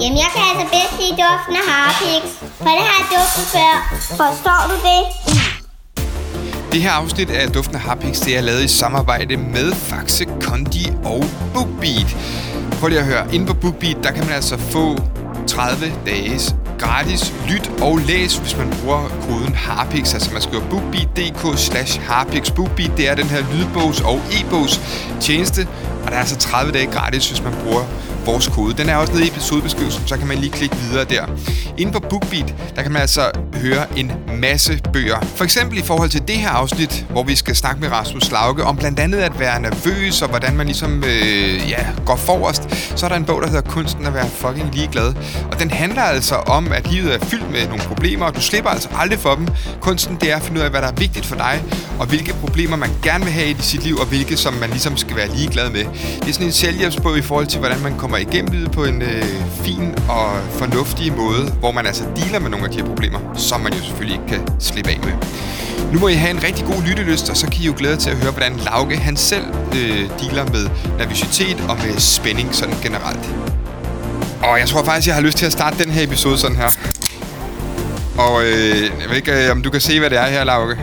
Jamen, jeg kan altså bedst lide duften af harpix, for det har jeg duftet før. Forstår du det? Det her afsnit af Duften af Harpix, det er lavet i samarbejde med Faxe Kondi og BookBeat. Prøv lige at høre. Inde på BookBeat, der kan man altså få 30 dages gratis lyt og læs, hvis man bruger koden Harpix. Altså man skriver bookbeat.dk slash Harpix. BookBeat, det er den her lydbogs- og e-bogs tjeneste, og der er altså 30 dage gratis, hvis man bruger vores kode. Den er også nede i episodebeskrivelsen, så kan man lige klikke videre der. Inden på BookBeat, der kan man altså høre en masse bøger. For eksempel i forhold til det her afsnit, hvor vi skal snakke med Rasmus Lauke om blandt andet at være nervøs og hvordan man ligesom øh, ja, går forrest. Så er der en bog, der hedder Kunsten at være fucking ligeglad. Og den handler altså om, at livet er fyldt med nogle problemer, og du slipper altså aldrig for dem. Kunsten det er at finde ud af, hvad der er vigtigt for dig, og hvilke problemer man gerne vil have i sit liv, og hvilke som man ligesom skal være ligeglad med. Det er sådan en selvhjælpsbog i forhold til, hvordan man kommer igennem livet på en øh, fin og fornuftig måde, hvor man altså dealer med nogle af de her problemer, som man jo selvfølgelig ikke kan slippe af med. Nu må I have en rigtig god lyttelyst, og så kan I jo glæde jer til at høre, hvordan Lauke han selv øh, dealer med nervøsitet og med spænding sådan generelt. Og jeg tror faktisk, jeg har lyst til at starte den her episode sådan her. Og øh, jeg ved ikke, øh, om du kan se, hvad det er her, Lauke.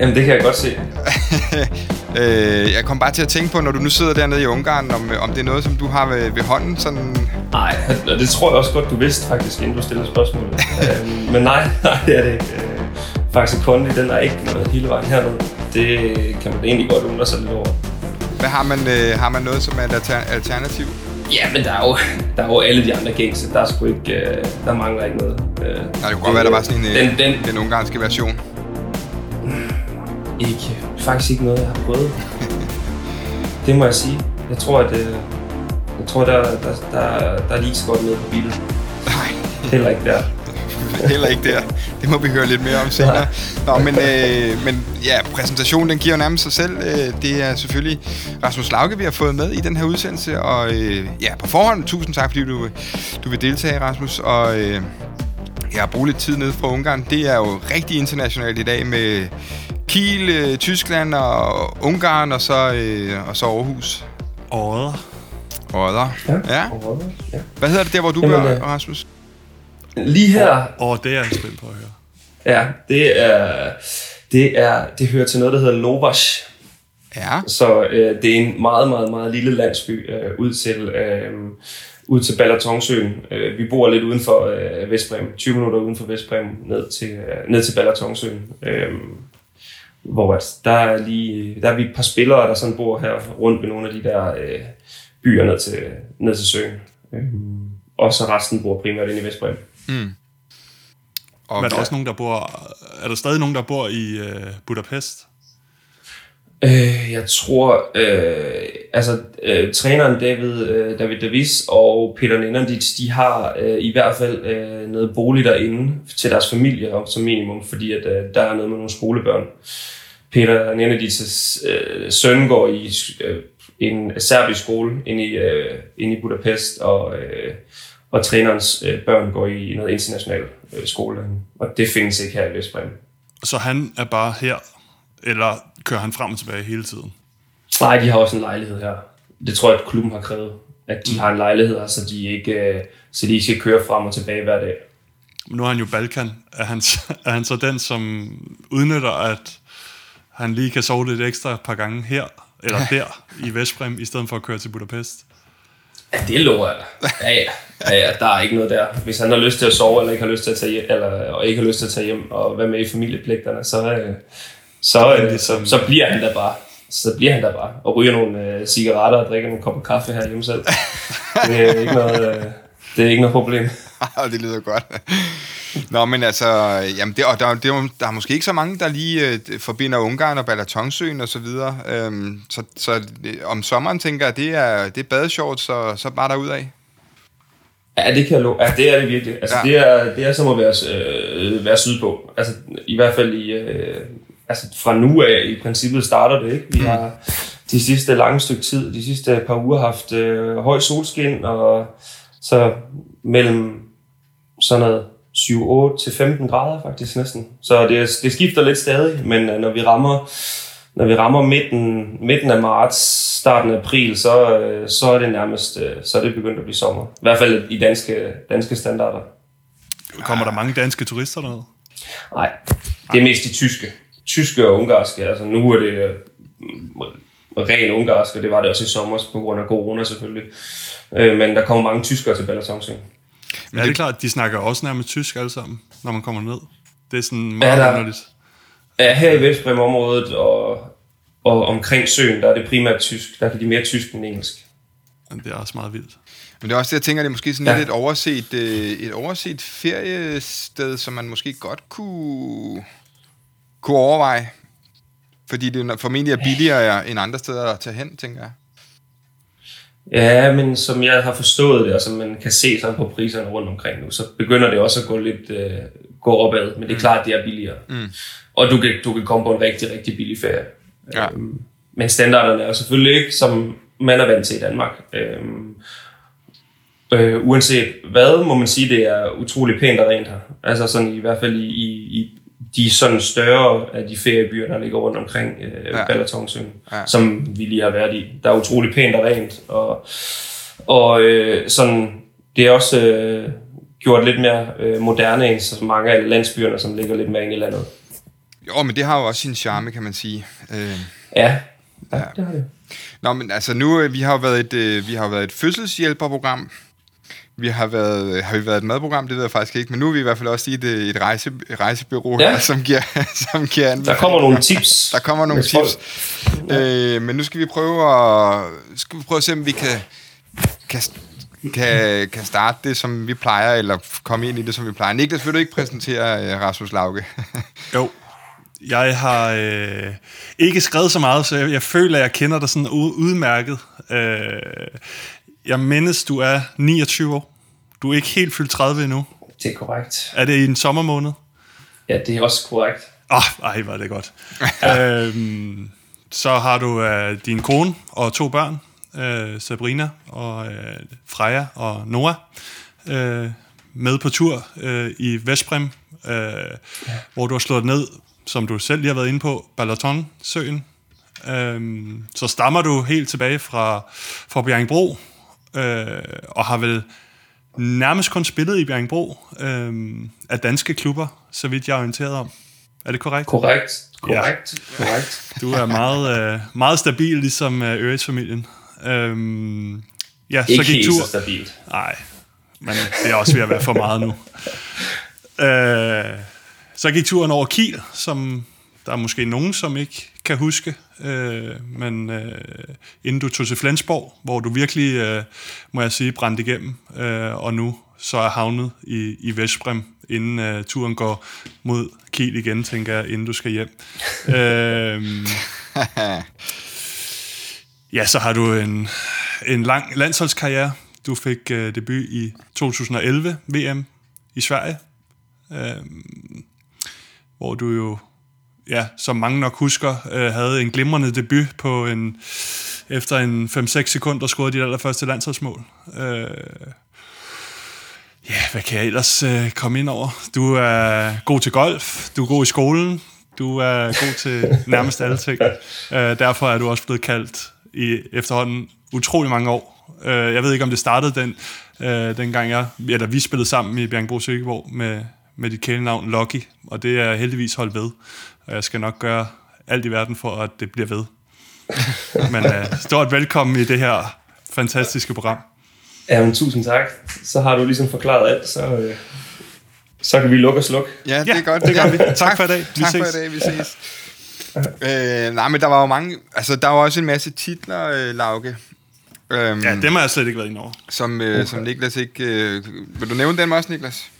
Jamen, det kan jeg godt se. øh, jeg kom bare til at tænke på, når du nu sidder dernede i Ungarn, om, om det er noget, som du har ved, ved hånden, sådan... Nej, det tror jeg også godt, du vidste faktisk, inden du stillede spørgsmålet. øhm, men nej, nej, det er det ikke. Øh, faktisk Kondi, den er ikke noget hele vejen hernede. Det kan man egentlig godt undre sig lidt over. Hvad har man, øh, har man noget, som er et alter- alternativ? Ja, men der er jo, der er jo alle de andre gængse. Der er sgu ikke, øh, der mangler ikke noget. Øh, Nej, det kunne godt være, der var sådan en, den, den, den, den ungarske version. Ikke, faktisk ikke noget, jeg har prøvet. det må jeg sige. Jeg tror, at øh, jeg tror, der, der, der, der er lige så godt med på bilen. Nej, Heller ikke der. heller ikke der. Det må vi høre lidt mere om senere. Nå, men, øh, men ja, præsentationen den giver jo nærmest sig selv. Øh, det er selvfølgelig Rasmus Lauke, vi har fået med i den her udsendelse. Og øh, ja, på forhånd, tusind tak, fordi du, du vil deltage, Rasmus. Og øh, jeg har brugt lidt tid nede fra Ungarn. Det er jo rigtig internationalt i dag med Kiel, øh, Tyskland og Ungarn, og så, øh, og så Aarhus. Året. Odder. Ja. Ja. Hvad hedder det der, hvor du Jamen, bor, øh, Rasmus? Lige her, Og det er jeg spændt på at høre. Ja, det er, det er, det hører til noget, der hedder Lovas. Ja. Så øh, det er en meget, meget, meget lille landsby øh, ud til, øh, ud til Balatonsøen. Øh, vi bor lidt uden for øh, Vestbrem, 20 minutter uden for Vestbrem, ned til, øh, ned til Balatonsøen. Øh, hvor at der er lige, der er vi et par spillere, der sådan bor her rundt ved nogle af de der øh, byer ned til, ned til søen. Øh, og så resten bor primært inde i Vestbrem. Og Men er der også nogen, der bor... Er der stadig nogen, der bor i øh, Budapest? Øh, jeg tror, øh, altså øh, træneren David, øh, David Davis og Peter Nenandits, de har øh, i hvert fald øh, noget bolig derinde til deres familie om, som minimum, fordi at, øh, der er noget med nogle skolebørn. Peter Nenandits øh, søn går i øh, en serbisk skole inde i, øh, inde i Budapest, og, øh, og trænerens øh, børn går i noget international øh, skole, og det findes ikke her i Vestbrem. Så han er bare her, eller kører han frem og tilbage hele tiden? Nej, de har også en lejlighed her. Det tror jeg, at klubben har krævet. At de mm. har en lejlighed her, så de ikke, øh, så de ikke skal køre frem og tilbage hver dag. Nu er han jo Balkan. Er han, er han så den, som udnytter, at han lige kan sove lidt ekstra et par gange her, eller der i Vestbrem, i stedet for at køre til Budapest? Ja, det lover jeg dig. Ja, ja. ja, ja, der er ikke noget der. Hvis han har lyst til at sove, eller ikke har lyst til at tage hjem, eller, og ikke har lyst til at tage hjem og være med i familiepligterne, så, øh, så, øh, så, så bliver han der bare. Så bliver han der bare og ryger nogle øh, cigaretter og drikker nogle kopper kaffe her hjemme selv. Det er ikke noget, øh, det er ikke noget problem. det lyder godt. Nå, men altså, jamen det, og der, det, er der er måske ikke så mange, der lige øh, forbinder Ungarn og Balatonsøen og så videre. Øhm, så så øh, om sommeren tænker jeg, det er, det er badeshorts, så, så bare derud af. Ja, det kan jeg love. Ja, det er det virkelig. Altså, Ja. det, er, det er som at være, øh, være sydpå. Altså, i hvert fald i, øh, altså, fra nu af i princippet starter det, ikke? Vi har de sidste lange stykke tid, de sidste par uger haft øh, høj solskin, og så mellem sådan noget 7-8 til 15 grader faktisk næsten. Så det, det skifter lidt stadig, men øh, når vi rammer når vi rammer midten, midten af marts, starten af april, så, øh, så er det nærmest øh, så er det begyndt at blive sommer. I hvert fald i danske, danske standarder. Kommer der mange danske turister derned? Nej, det er mest de tyske. Tyske og ungarske. Altså nu er det ren ungarsk, og det var det også i sommer på grund af corona selvfølgelig. Men der kommer mange tyskere til Balatonsøen. Ja, det er klart, de snakker også nærmest tysk alle sammen, når man kommer ned. Det er sådan meget Ja, der- underligt. Ja, her i Vestbrem-området og, og omkring søen, der er det primært tysk. Der kan de mere tysk end engelsk. Men det er også meget vildt. Men det er også det, jeg tænker, det er måske sådan Ja. lidt et overset, øh, et overset feriested, som man måske godt kunne, kunne overveje. Fordi det formentlig er billigere end andre steder at tage hen, tænker jeg. Ja, men som jeg har forstået det, og som man kan se sådan på priserne rundt omkring nu, så begynder det også at gå lidt øh, gå opad. Men det er klart, at det er billigere. Mm. Og du kan, du kan komme på en rigtig, rigtig billig ferie. Ja. Øhm, men standarderne er selvfølgelig ikke, som man er vant til i Danmark. Øhm, øh, uanset hvad, må man sige, det er utrolig pænt og rent her. Altså sådan i hvert fald i, i, i de sådan større af de feriebyer, der ligger rundt omkring øh, Ja. ja. Balatonsøen, Ja. ja. som vi lige har været i. Der er utrolig pænt og rent, og, og øh, sådan, det er også øh, gjort lidt mere øh, moderne end så mange af landsbyerne, som ligger lidt mere inde i landet. Jo, men det har jo også sin charme, kan man sige. Øh, Ja, ja, det har det. Nå, men altså nu, øh, vi har jo været et, øh, vi har været et fødselshjælperprogram. Vi har været, øh, har vi været et madprogram, det ved jeg faktisk ikke, men nu er vi i hvert fald også i et, et, rejse, rejsebyrå, ja. Ja. som giver, som giver Der kommer nogle tips. Der kommer nogle tips. Øh, men nu skal vi prøve at, skal vi prøve at se, om vi kan, kan, kan, kan starte det, som vi plejer, eller komme ind i det, som vi plejer. Niklas, vil du ikke præsentere øh, Rasmus Lauke? Jo. Jeg har øh, ikke skrevet så meget, så jeg, jeg føler, at jeg kender dig sådan udmærket. Øh, jeg mindes, du er 29 år. Du er ikke helt fyldt 30 endnu. Det er korrekt. Er det i en sommermåned? Ja, det er også korrekt. Åh, oh, ej, er det godt. øhm, så har du øh, din kone og to børn, øh, Sabrina og øh, Freja og Noah, øh, med på tur øh, i Vestbrem, øh, ja. hvor du har slået ned, som du selv lige har været inde på, Balaton-søen. Øhm, så stammer du helt tilbage fra, fra Bjerringbro, øh, og har vel nærmest kun spillet i Bjerringbro øh, af danske klubber, så vidt jeg er orienteret om. Er det korrekt? Korrekt. Korrekt. Ja. Korrekt. Du er meget, øh, meget stabil, ligesom øh, Øres-familien. Øhm, ja, så Ikke gik helt tur. så stabilt. Nej, men det er også ved at være for meget nu. Øh, så gik turen over Kiel, som der er måske nogen, som ikke kan huske. Øh, men øh, inden du tog til Flensborg, hvor du virkelig, øh, må jeg sige, brændte igennem, øh, og nu så er havnet i, i Vestbrem, inden øh, turen går mod Kiel igen, tænker jeg, inden du skal hjem. øh, ja, så har du en, en lang landsholdskarriere. Du fik øh, debut i 2011 VM i Sverige, øh, hvor du jo, ja, som mange nok husker, øh, havde en glimrende debut på en, efter en 5-6 sekunder scorede dit allerførste landsholdsmål. Øh, ja, hvad kan jeg ellers øh, komme ind over? Du er god til golf, du er god i skolen, du er god til nærmest alle ting. Øh, derfor er du også blevet kaldt i efterhånden utrolig mange år. Øh, jeg ved ikke, om det startede den, øh, dengang jeg, eller vi spillede sammen i Bjergbro Silkeborg med, med dit kælenavn Lucky, og det er heldigvis holdt ved. Og jeg skal nok gøre alt i verden for, at det bliver ved. Men øh, stort velkommen i det her fantastiske program. Jamen, tusind tak. Så har du ligesom forklaret alt, så, øh, så kan vi lukke og slukke. Ja, det Ja, er godt. det gør vi. Tak for i dag. Vi tak for ses. i dag. Vi ses. øh, nej, men der var jo mange... Altså, der var også en masse titler, øh, Lauke. Øhm, Ja, dem har jeg slet ikke været inde over. som, øh, som Niklas ikke... Øh, vil du nævne dem også, Niklas?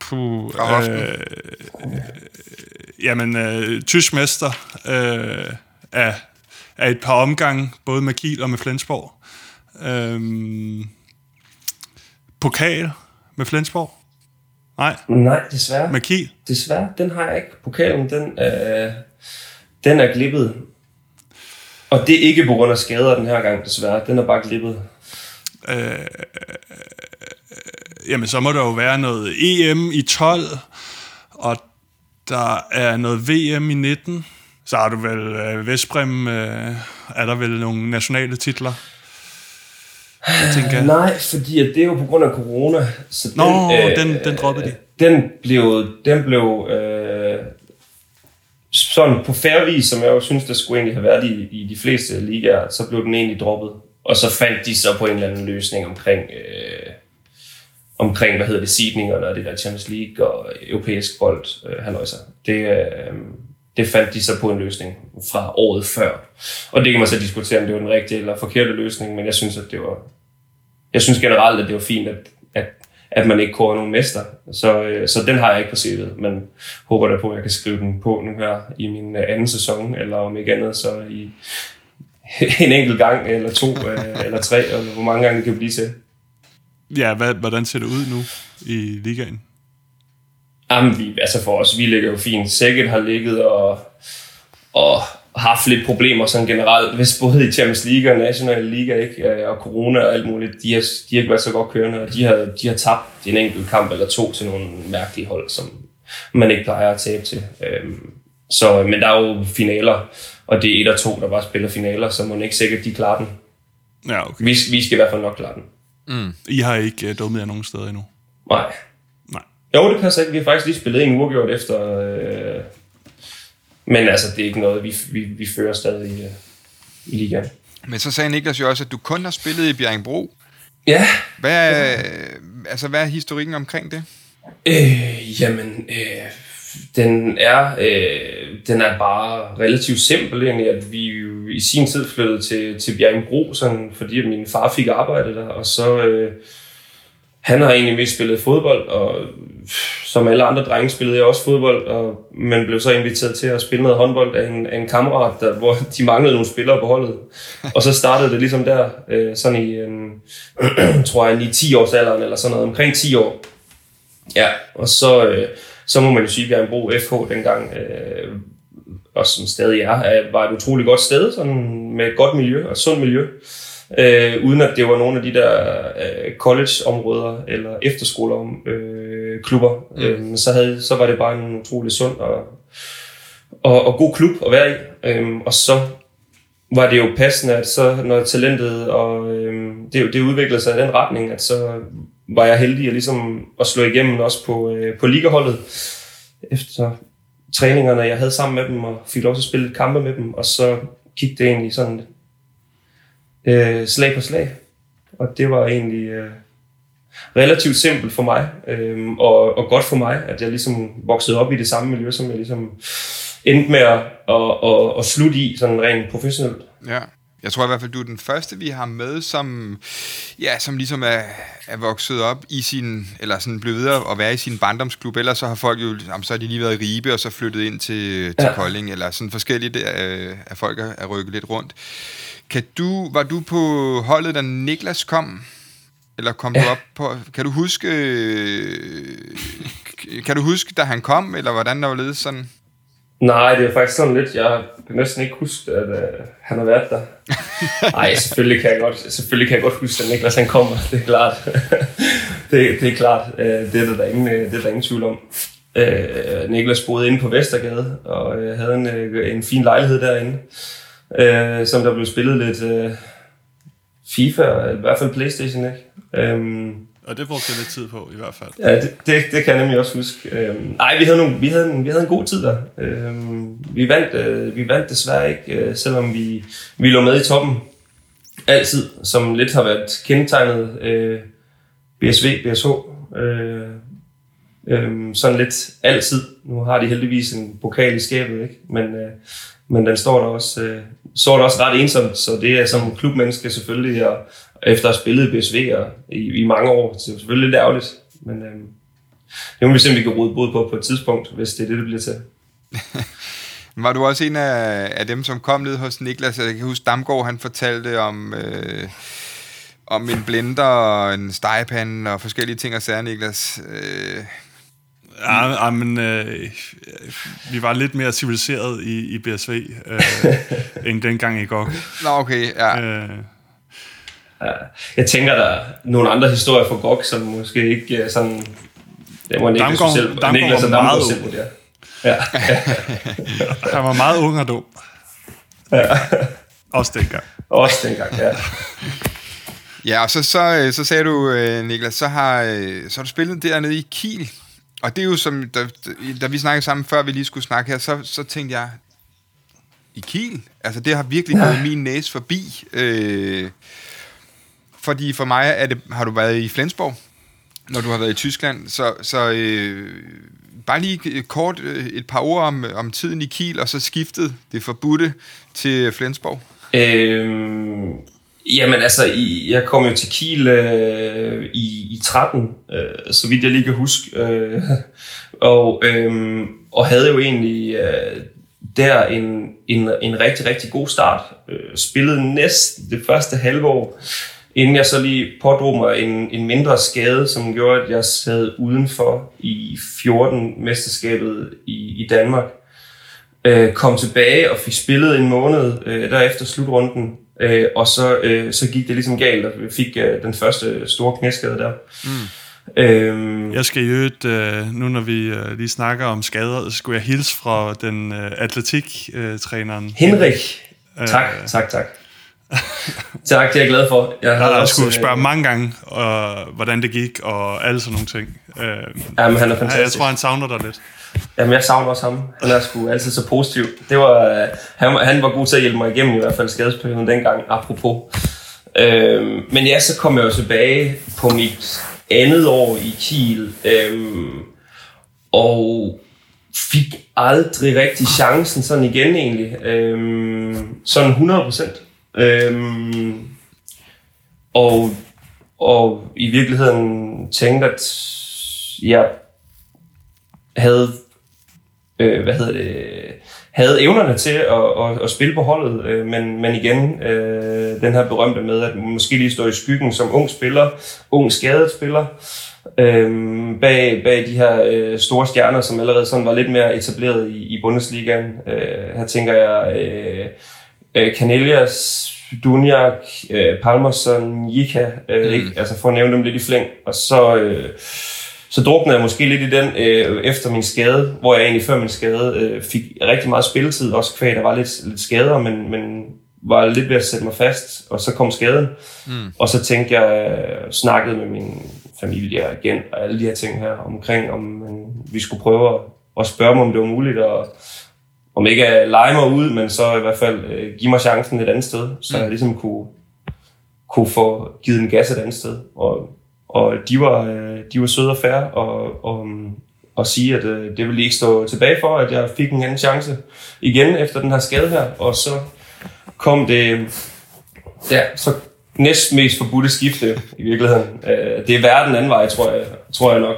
Puh, Fra hoften. øh, jamen, øh, tysk mester øh, af, af et par omgange, både med Kiel og med Flensborg. Øh, pokal med Flensborg? Nej, Nej, desværre. med Kiel. Desværre, den har jeg ikke. Pokalen, den, øh, den er glippet. Og det er ikke på grund af skader den her gang, desværre. Den er bare glippet. Jamen, så må der jo være noget EM i 12, og der er noget VM i 19. Så har du vel øh, Vestbrem, øh, er der vel nogle nationale titler? Jeg tænker, Nej, fordi at det er jo på grund af corona. Så Nå, den- den droppede de. Den blev, den blev øh, sådan på færre vis, som jeg jo synes, der skulle egentlig have været i, i de fleste ligaer, så blev den egentlig droppet. Og så fandt de så på en eller anden løsning omkring, øh, omkring hvad hedder det, seedningerne og det der Champions League og europæisk bold, øh, halløjsa. Det, øh, det fandt de så på en løsning fra året før. Og det kan man så diskutere, om det var den rigtige eller forkerte løsning, men jeg synes, at det var, jeg synes generelt, at det var fint, at, at, at man ikke kårer nogen mester. Så, øh, så den har jeg ikke på CV'et, men håber da på, at jeg kan skrive den på nu her i min øh, anden sæson, eller om ikke andet, så i en enkelt gang, eller to, øh, eller tre, eller hvor mange gange det kan blive til ja, hvad, hvordan ser det ud nu i ligaen? Jamen, vi, altså for os, vi ligger jo fint. Sækket har ligget og, og haft lidt problemer sådan generelt, hvis både i Champions League og National Liga, ikke? Øh, og corona og alt muligt, de har, de har ikke været så godt kørende, og de har, de har tabt en enkelt kamp eller to til nogle mærkelige hold, som man ikke plejer at tabe til. Øhm, så, men der er jo finaler, og det er et og to, der bare spiller finaler, så man ikke sikkert, de klarer den. Ja, okay. Vi, vi skal i hvert fald nok klare den. I har ikke uh, dummet jer nogen steder endnu. Nej. Nej. Jo, det passer ikke. Vi har faktisk lige spillet en uafgjort efter... Øh... Men altså, det er ikke noget, vi, vi, vi fører stadig øh, i ligaen. Men så sagde Niklas jo også, at du kun har spillet i Bjerringbro. Ja, Hvad er, altså, hvad er historikken omkring det? øh, jamen, øh, den er, øh, den er bare relativt simpel egentlig, at vi jo i sin tid flyttede til, til Bjerringbro, sådan, fordi at min far fik arbejde der, og så... Øh, han har egentlig mest spillet fodbold, og som alle andre drenge spillede jeg også fodbold, og, men blev så inviteret til at spille noget håndbold af en, af en kammerat, der, hvor de manglede nogle spillere på holdet. Og så startede det ligesom der, øh, sådan i, øh, en, tror jeg, i 10 års alderen, eller sådan noget, omkring 10 år. Ja, og så, øh, så må man jo sige, at Bjergenbro FH dengang, øh, og som stadig er, er, var et utroligt godt sted, sådan med et godt miljø og et sundt miljø. Øh, uden at det var nogle af de der øh, college-områder eller efterskoler øh, klubber. Mm. Øh, så, havde, så var det bare en utrolig sund og, og, og god klub at være i. Øh, og så var det jo passende, at så når talentet og øh, det, det udviklede sig i den retning, at så var jeg heldig at, ligesom at slå igennem også på, øh, på ligaholdet efter træningerne, jeg havde sammen med dem, og fik lov til at spille kampe med dem, og så gik det egentlig sådan øh, slag på slag. Og det var egentlig øh, relativt simpelt for mig, øh, og, og godt for mig, at jeg ligesom voksede op i det samme miljø, som jeg ligesom endte med at, at, at, at slutte i, sådan rent professionelt. Ja. Jeg tror i hvert fald, du er den første, vi har med, som, ja, som ligesom er, er vokset op i sin, eller sådan blevet ved at være i sin barndomsklub. Ellers så har folk jo, jamen, så har de lige været i Ribe, og så flyttet ind til, til Ja. Kolding, eller sådan forskelligt, øh, at folk er, er rykket lidt rundt. Kan du, var du på holdet, da Niklas kom? Eller kom ja. du op på... Kan du huske... øh, Kan du huske, da han kom, eller hvordan der var ledet sådan? Nej, det er faktisk sådan lidt, jeg kan næsten ikke huske, at uh, han har været der. Nej, selvfølgelig kan jeg godt, selvfølgelig kan jeg godt huske, at Niklas han kommer, det er klart. det, det er klart, uh, det er der, der ingen, øh, det er der ingen tvivl om. Uh, Niklas boede inde på Vestergade, og uh, havde en, uh, en fin lejlighed derinde, uh, som der blev spillet lidt uh, FIFA, i hvert fald Playstation, ikke? Um, og det brugte jeg lidt tid på, i hvert fald. Ja, det, det, det kan jeg nemlig også huske. Øhm, nej, vi havde, nogle, vi, havde en, vi havde en god tid der. Øhm, vi, vandt, øh, vi vandt desværre ikke, øh, selvom vi, vi lå med i toppen altid, som lidt har været kendetegnet øh, BSV, BSH. Øh, øh, sådan lidt altid. Nu har de heldigvis en pokal i skabet, ikke? Men, øh, men den står der også, øh, står der også ret ensomt, så det er som klubmenneske selvfølgelig, at, efter at have spillet i BSV og i, i mange år, så det er selvfølgelig lidt ærgerligt. Men øh, det må vi vi kan rode bod på på et tidspunkt, hvis det er det, det bliver til. Var du også en af, af dem, som kom ned hos Niklas? Jeg kan huske, Damgaard han fortalte om, øh, om en blender og en stegepande og forskellige ting og sager, Niklas. Øh, Ja, ja men øh, vi var lidt mere civiliseret i, i BSV, øh, end dengang i GOG. nå, okay, ja. Øh, Ja, jeg tænker, der er nogle andre historier fra GOG, som måske ikke er sådan... Det må Niklas Damgaard- selv, Damgaard Niklas og var meget selv vurdere. Ja. Han var meget ung og dum. Også dengang. Også dengang, ja. Ja, og så, så, øh, så sagde du, øh, Niklas, så har, øh, så har du spillet dernede i Kiel. Og det er jo som, da, da vi snakkede sammen, før vi lige skulle snakke her, så, så tænkte jeg, i Kiel? Altså, det har virkelig gået min næse forbi. Øh, fordi for mig er det, har du været i Flensborg, når du har været i Tyskland. Så, så øh, bare lige øh, kort øh, et par ord om, om tiden i Kiel, og så skiftet det forbudte til Flensborg. Øhm, jamen altså, i, jeg kom jo til Kiel øh, i, i 13, øh, så vidt jeg lige kan huske. Øh, og, øh, og havde jo egentlig øh, der en, en, en rigtig, rigtig god start. Øh, spillede næsten det første halve år, inden jeg så lige pådrog mig en, en mindre skade, som gjorde, at jeg sad udenfor i 14-mesterskabet i, i Danmark. Øh, kom tilbage og fik spillet en måned øh, derefter slutrunden, øh, og så, øh, så gik det ligesom galt, og vi fik øh, den første store knæskade der. Mm. Øhm, jeg skal i øvrigt, øh, nu når vi øh, lige snakker om skader, så skulle jeg hilse fra den øh, atletiktræneren. Henrik. Øh, tak, tak, tak. tak, det er jeg glad for. Jeg har også, skulle spørge mange gange, øh, hvordan det gik, og alle sådan nogle ting. Øh, Jamen, han er fantastisk. Jeg tror, han savner dig lidt. Jamen, jeg savner også ham. Han er sgu altid så positiv. Det var, øh, han, han var god til at hjælpe mig igennem, i hvert fald skadesperioden dengang, apropos. Øh, men ja, så kom jeg jo tilbage på mit andet år i Kiel, øhm, og fik aldrig rigtig chancen sådan igen egentlig. Øhm, sådan 100 procent. Øhm, og, og i virkeligheden tænkte, at jeg havde, øh, hvad hedder det, havde evnerne til at, at, at spille på holdet, øh, men, men igen, øh, den her berømte med, at måske lige står i skyggen som ung spiller, ung skadet spiller, øh, bag, bag de her øh, store stjerner, som allerede sådan var lidt mere etableret i, i Bundesligaen. Øh, her tænker jeg øh, øh, Canelias, Dunjak, øh, Palmerson, Jika, øh, mm. ikke? altså for at nævne dem lidt i flæng, og så... Øh, så druknede jeg måske lidt i den øh, efter min skade, hvor jeg egentlig før min skade øh, fik rigtig meget spilletid, også kvæg, der var lidt, lidt skader, men, men var lidt ved at sætte mig fast, og så kom skaden. Mm. Og så tænkte jeg, øh, snakkede med min familie igen, og alle de her ting her omkring, om øh, vi skulle prøve at, at spørge mig, om det var muligt, og om ikke at lege mig ud, men så i hvert fald øh, give mig chancen et andet sted, så mm. jeg ligesom kunne, kunne få givet en gas et andet sted. Og og de var, øh, de var søde og færre og, og, og sige, at øh, det ville ikke stå tilbage for, at jeg fik en anden chance igen efter den her skade her. Og så kom det, ja, så næst mest forbudte skifte i virkeligheden. Øh, det er værre den anden vej, tror jeg, tror jeg nok,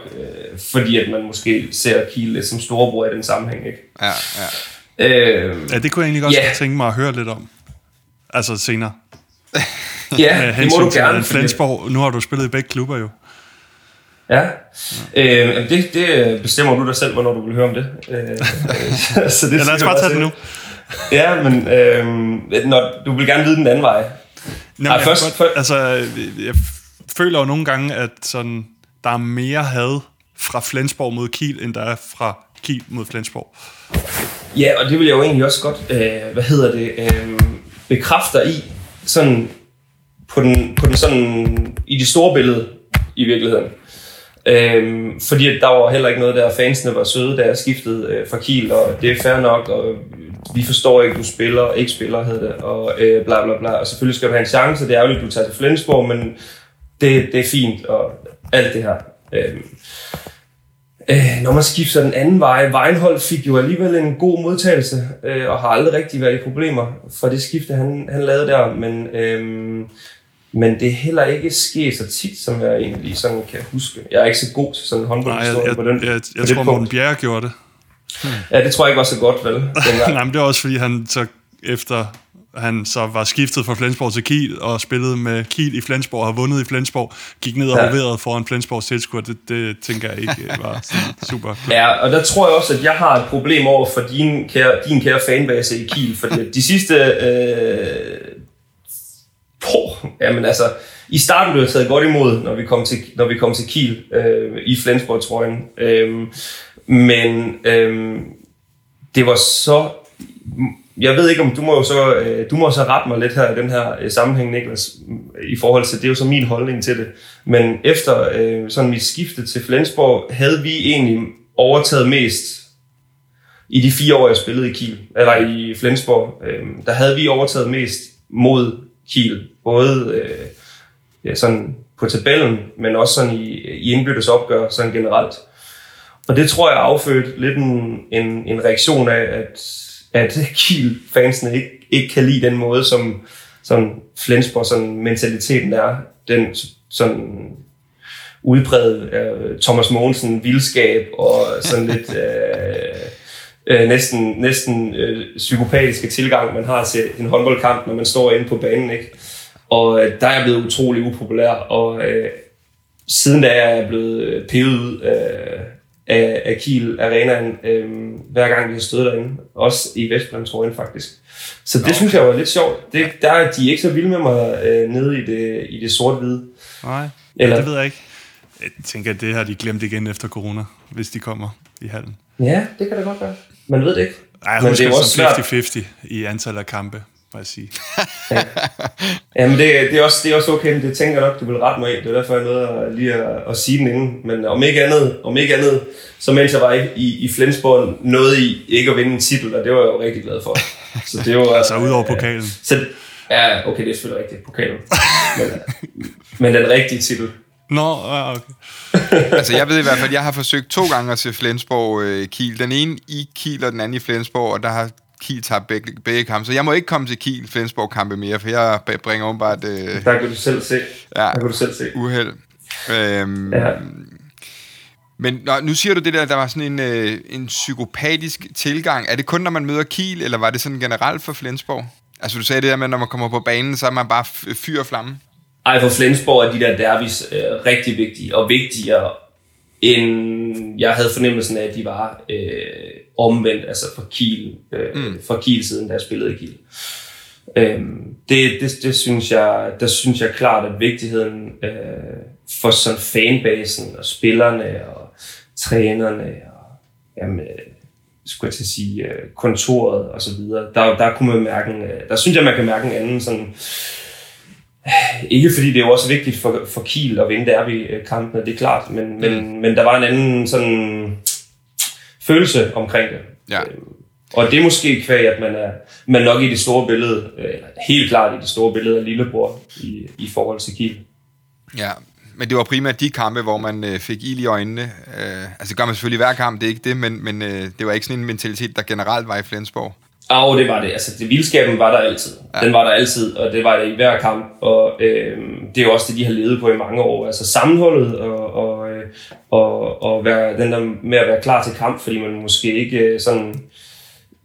fordi at man måske ser Kiel lidt som storebror i den sammenhæng. Ikke? Ja, ja. Øh, ja, det kunne jeg egentlig også yeah. tænke mig at høre lidt om. Altså senere. Ja, det må du gerne. Flensborg, nu har du spillet i begge klubber jo. Ja, øh, det, det bestemmer du dig selv, hvornår du vil høre om det. Øh, så det ja, lad os bare tage det nu. Ja, men øh, når, du vil gerne vide den anden vej. Nå, Ej, først, godt, for, altså, jeg føler jo nogle gange, at sådan, der er mere had fra Flensborg mod Kiel, end der er fra Kiel mod Flensborg. Ja, og det vil jeg jo egentlig også godt, øh, hvad hedder det, øh, bekræfter i, sådan på den, på den sådan, i det store billede i virkeligheden. Øhm, fordi at der var heller ikke noget der, fansene var søde, da jeg skiftede øh, fra Kiel, og det er fair nok, og vi forstår ikke, du spiller, ikke spiller, hedder det, og øh, bla bla bla. Og selvfølgelig skal du have en chance, det er ærgerligt, du tager til Flensborg, men det, det er fint, og alt det her. Øhm, øh, når man skifter den anden vej, Weinhold fik jo alligevel en god modtagelse, øh, og har aldrig rigtig været i problemer for det skifte, han, han lavede der, men... Øh, men det er heller ikke sket så tit, som jeg egentlig sådan kan huske. Jeg er ikke så god til sådan en håndboldhistorie på den. Jeg, jeg, jeg, jeg tror, Morten Bjerre gjorde det. Hmm. Ja, det tror jeg ikke var så godt, vel? Nej, men det var også, fordi han så efter han så var skiftet fra Flensborg til Kiel og spillede med Kiel i Flensborg og har vundet i Flensborg, gik ned og ja. foran Flensborgs tilskuer. Det, det tænker jeg ikke var super. Ja, og der tror jeg også, at jeg har et problem over for din kære, din kære fanbase i Kiel, for de sidste øh, Poh, jamen altså, i starten blev jeg taget godt imod, når vi kom til, når vi kom til Kiel øh, i Flensborg-trøjen. Øh, men øh, det var så... Jeg ved ikke, om du må jo så, øh, du må så rette mig lidt her i den her øh, sammenhæng, Niklas, i forhold til, det er jo så min holdning til det. Men efter øh, sådan mit skifte til Flensborg, havde vi egentlig overtaget mest i de fire år, jeg spillede i Kiel, eller i Flensborg, der havde vi overtaget mest mod Kiel. Både ja, sådan på tabellen, men også sådan i, i indbyttes opgør sådan generelt. Og det tror jeg affødt lidt en, en, en reaktion af, at, at Kiel-fansene ikke, ikke kan lide den måde, som sådan Flensborg sådan mentaliteten er. Den sådan udbredt uh, Thomas Mogensen vildskab og sådan lidt uh, uh, næsten, næsten uh, psykopatiske tilgang, man har til en håndboldkamp, når man står inde på banen. Ikke? Og uh, der er jeg blevet utrolig upopulær, og uh, siden da er jeg blevet pevet ud uh, af, af Kiel Arenaen, øh, hver gang vi har stået derinde. Også i Vestbredden, faktisk. Så det okay. synes jeg var lidt sjovt. Det, der er de ikke så vilde med mig øh, nede i det, i det sort-hvide. Nej, Eller? det ved jeg ikke. Jeg tænker, at det har de glemt igen efter corona, hvis de kommer i hallen. Ja, det kan da godt være. Man ved det ikke. Nej, jeg Men det er også 50-50 i antal af kampe må jeg sige. ja. Jamen, det, det, er også, det er også okay, men det tænker jeg nok, du vil rette mig af. Det er derfor, jeg nåede lige at, at sige den inden. Men om ikke andet, om ikke andet så mens jeg var i, i, i Flensborg, nåede I ikke at vinde en titel, og det var jeg jo rigtig glad for. Så det var, altså ud over pokalen. Så, ja, okay, det er selvfølgelig rigtigt, pokalen. Men, men den rigtige titel. Nå, okay. altså jeg ved i hvert fald, jeg har forsøgt to gange at se Flensborg øh, Kiel. Den ene i Kiel og den anden i Flensborg, og der har Kiel tager begge, begge kampe. Så jeg må ikke komme til Kiel Flensborg kampe mere, for jeg bringer åbenbart... Øh, der kan du selv se. Ja, der kan du selv se. Uheld. Øhm, ja. Men nå, nu siger du det der, der var sådan en, øh, en psykopatisk tilgang. Er det kun, når man møder Kiel, eller var det sådan generelt for Flensborg? Altså du sagde det der med, når man kommer på banen, så er man bare fyr og flamme. Ej, for Flensborg er de der derbis øh, rigtig vigtige, og vigtigere end jeg havde fornemmelsen af, at de var øh, omvendt, altså for Kiel, øh, mm. for Kiel siden, da jeg spillede i Kiel. Øhm, det, det, det synes jeg, der synes jeg klart, at vigtigheden øh, for sådan fanbasen og spillerne og trænerne og jamen, øh, skulle jeg til at sige, øh, kontoret og så videre, der, der kunne man mærke, øh, der synes jeg, man kan mærke en anden sådan, ikke fordi det er jo også vigtigt for, for Kiel at vinde derby-kampene, det er klart, men, mm. men, men der var en anden sådan følelse omkring det. Ja. Øhm, og det er måske kvæg, at man er man nok i det store billede, øh, helt klart i det store billede af lillebror i, i forhold til Kiel. Ja, men det var primært de kampe, hvor man øh, fik ild i øjnene. Øh, altså det gør man selvfølgelig hver kamp, det er ikke det, men, men øh, det var ikke sådan en mentalitet, der generelt var i Flensborg. Ja, oh, det var det. Altså, det, vildskaben var der altid. Ja. Den var der altid, og det var der i hver kamp. Og øh, det er jo også det, de har levet på i mange år. Altså sammenholdet og, og, øh, og, og være, den der med at være klar til kamp, fordi man måske ikke øh, sådan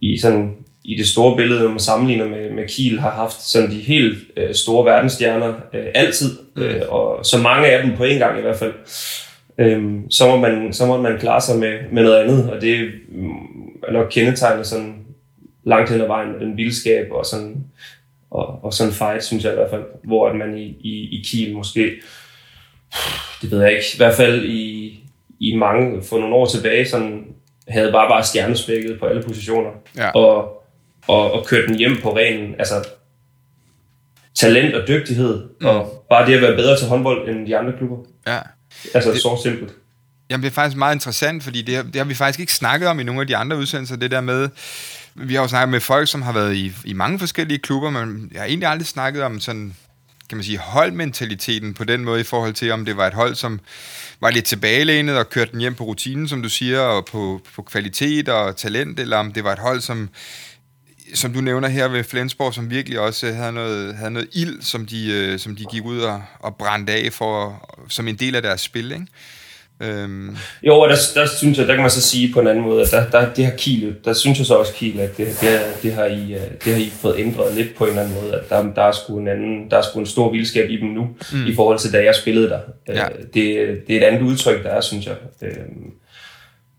i, sådan, i det store billede, når man sammenligner med, med Kiel, har haft sådan de helt øh, store verdensstjerner øh, altid. Mm. Øh, og så mange af dem på en gang i hvert fald. Øh, så, må man, så må man klare sig med, med noget andet, og det er nok kendetegnet sådan langt hen ad vejen med den vildskab og sådan, og, og sådan fight, synes jeg i hvert fald, hvor at man i, i, i Kiel måske, det ved jeg ikke, i hvert fald i, i mange, for nogle år tilbage, sådan, havde bare bare stjernespækket på alle positioner, ja. og, og, og kørt den hjem på renen, altså talent og dygtighed, mm. og bare det at være bedre til håndbold end de andre klubber. Ja. Altså det, så simpelt. Jamen det er faktisk meget interessant, fordi det, det har vi faktisk ikke snakket om i nogle af de andre udsendelser, det der med, vi har jo snakket med folk, som har været i, i mange forskellige klubber, men jeg har egentlig aldrig snakket om sådan, kan man sige, holdmentaliteten på den måde i forhold til, om det var et hold, som var lidt tilbagelænet og kørte den hjem på rutinen, som du siger, og på, på kvalitet og talent, eller om det var et hold, som som du nævner her ved Flensborg, som virkelig også havde noget, havde noget ild, som de, øh, som de gik ud og, og brændte af for, som en del af deres spil, ikke? Øhm. Jo, og der, der, synes jeg, der kan man så sige på en anden måde, at der, der, det har Kiel, der synes jeg så også Kiel, at det, det, det, har I, øh, det har I fået ændret lidt på en eller anden måde, at der, der, er, sgu en anden, der er sgu en stor vildskab i dem nu, mm. i forhold til da jeg spillede der. Øh, ja. Det, det er et andet udtryk, der er, synes jeg. Øhm,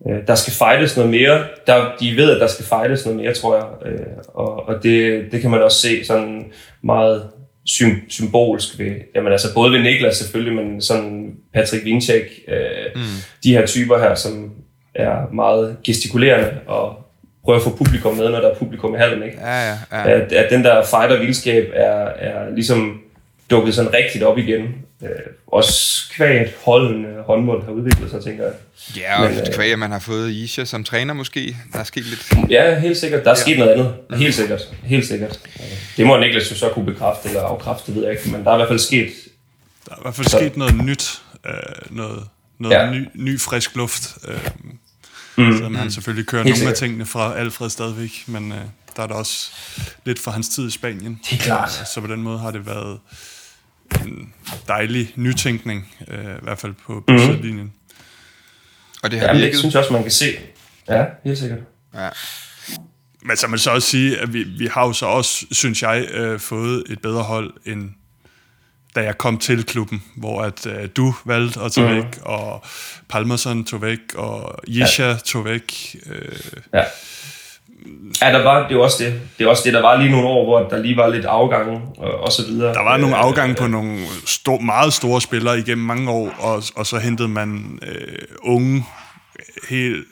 øh, der skal fightes noget mere. Der, de ved, at der skal fightes noget mere, tror jeg. og og det, det kan man også se sådan meget sym- symbolsk ved, jamen altså både ved Niklas selvfølgelig, men sådan Patrick Vincek, øh, mm. de her typer her, som er meget gestikulerende og prøve at få publikum med, når der er publikum i hallen, ikke? Ja, ja, ja. At, at den der fighter-vildskab er, er ligesom dukket sådan rigtigt op igen. Øh, også kvæg at holden håndbold har udviklet sig, tænker jeg. Ja, og Men, øh, kvæg, at man har fået Isha som træner måske. Der er sket lidt... Ja, helt sikkert. Der er sket noget andet. Helt sikkert. Helt sikkert. Det må Niklas jo så kunne bekræfte eller afkræfte, det ved jeg ikke. Men der er i hvert fald sket. Der er i hvert fald sket noget nyt, øh, noget, noget Ja. ja. ny, ny frisk luft. Øh, Mm. selvom han selvfølgelig kører Helt nogle af sikkert. tingene fra Alfred stadigvæk, men øh, der er der også lidt fra hans tid i Spanien. Det er klart. Så på den måde har det været en dejlig nytænkning, øh, i hvert fald på Mhm. budgetlinjen. Og det har Jamen, det virket. synes jeg også, man kan se. Ja, helt sikkert. Ja. Men så må man så også sige, at vi, vi har jo så også, synes jeg, øh, fået et bedre hold, end da jeg kom til klubben, hvor at øh, du valgte at tage mm. væk, og Palmerson tog væk, og Yesha ja. tog væk. Øh, Ja. Ja, der var, det er også det. Det er også det, der var lige nogle år, hvor der lige var lidt afgange og, og så videre. der var nogle Øh, afgange på nogle stor, meget store spillere igennem mange år, og, og så hentede man øh, unge, helt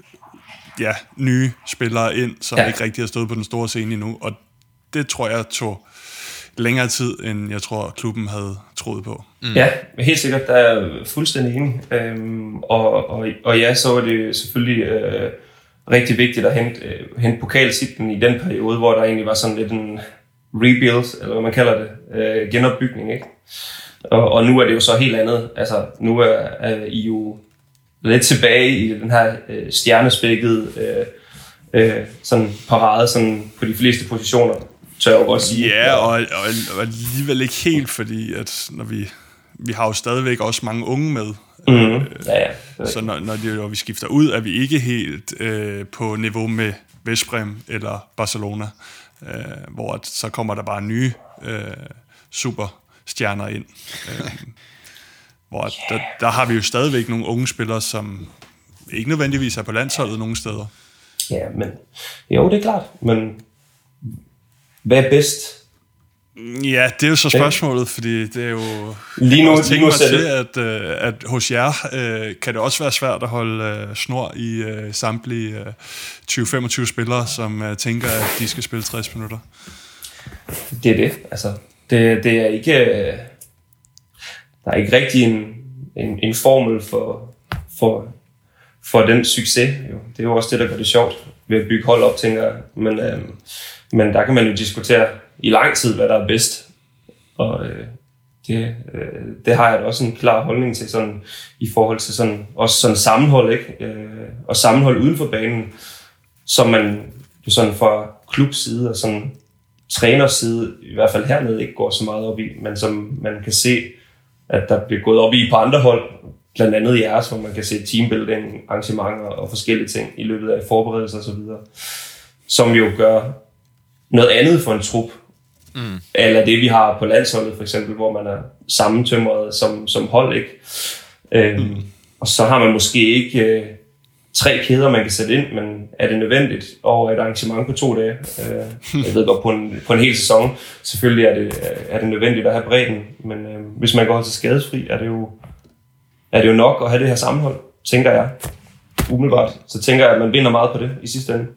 ja, nye spillere ind, som Ja. ikke rigtig har stået på den store scene endnu, og det tror jeg tog længere tid, end jeg tror, klubben havde troet på. Mm. Ja, helt sikkert. Der er fuldstændig enig. Øhm, og, og, og ja, så var det selvfølgelig øh, rigtig vigtigt at hente, øh, hente pokalsitlen i den periode, hvor der egentlig var sådan lidt en rebuild, eller hvad man kalder det, øh, genopbygning. Ikke? Og, og nu er det jo så helt andet. Altså, nu er, er I jo lidt tilbage i den her øh, stjernespækkede øh, øh, sådan parade sådan på de fleste positioner, tør jeg jo godt sige. Ja, og, og, og alligevel ikke helt, fordi at når vi, vi har jo stadigvæk også mange unge med, Mm, ja, ja. så når, når, de, når vi skifter ud, er vi ikke helt øh, på niveau med Vestbrem eller Barcelona, øh, hvor at, så kommer der bare nye øh, superstjerner ind. Øh, hvor at, der, der har vi jo stadigvæk nogle unge spillere, som ikke nødvendigvis er på landsholdet nogen steder. Ja, men jo, det er klart. Men hvad er bedst? Ja, det er jo så spørgsmålet, fordi det er jo... Lige nu, lige nu ser til, det, at, øh, at hos jer øh, kan det også være svært at holde øh, snor i øh, samtlige øh, 20-25 spillere, som øh, tænker, at de skal spille 60 minutter. det er det. Altså, det, det er ikke... øh, Der er ikke rigtig en, en, en formel for, for, for den succes. Jo. Det er jo også det, der gør det sjovt ved at bygge hold op, tænker jeg. Men, øh, men der kan man jo diskutere i lang tid, hvad der er bedst. Og øh, det, øh, det har jeg da også en klar holdning til, sådan, i forhold til sådan, også sådan sammenhold, ikke? Øh, og sammenhold uden for banen, som man jo sådan fra klubside og sådan trænerside, i hvert fald hernede, ikke går så meget op i, men som man kan se, at der bliver gået op i på andre hold, blandt andet jeres, hvor man kan se teambuilding, arrangementer og forskellige ting i løbet af forberedelser osv., som jo gør noget andet for en trup, mm. eller det vi har på landsholdet for eksempel, hvor man er sammentømret som, som hold, ikke? Øhm, mm. Og så har man måske ikke øh, tre kæder, man kan sætte ind, men er det nødvendigt over et arrangement på to dage? Øh, jeg ved godt, på en, på en hel sæson, selvfølgelig er det, er det nødvendigt at have bredden, men øh, hvis man går til skadesfri, er det jo er det jo nok at have det her sammenhold, tænker jeg. Umiddelbart. Så tænker jeg, at man vinder meget på det i sidste ende.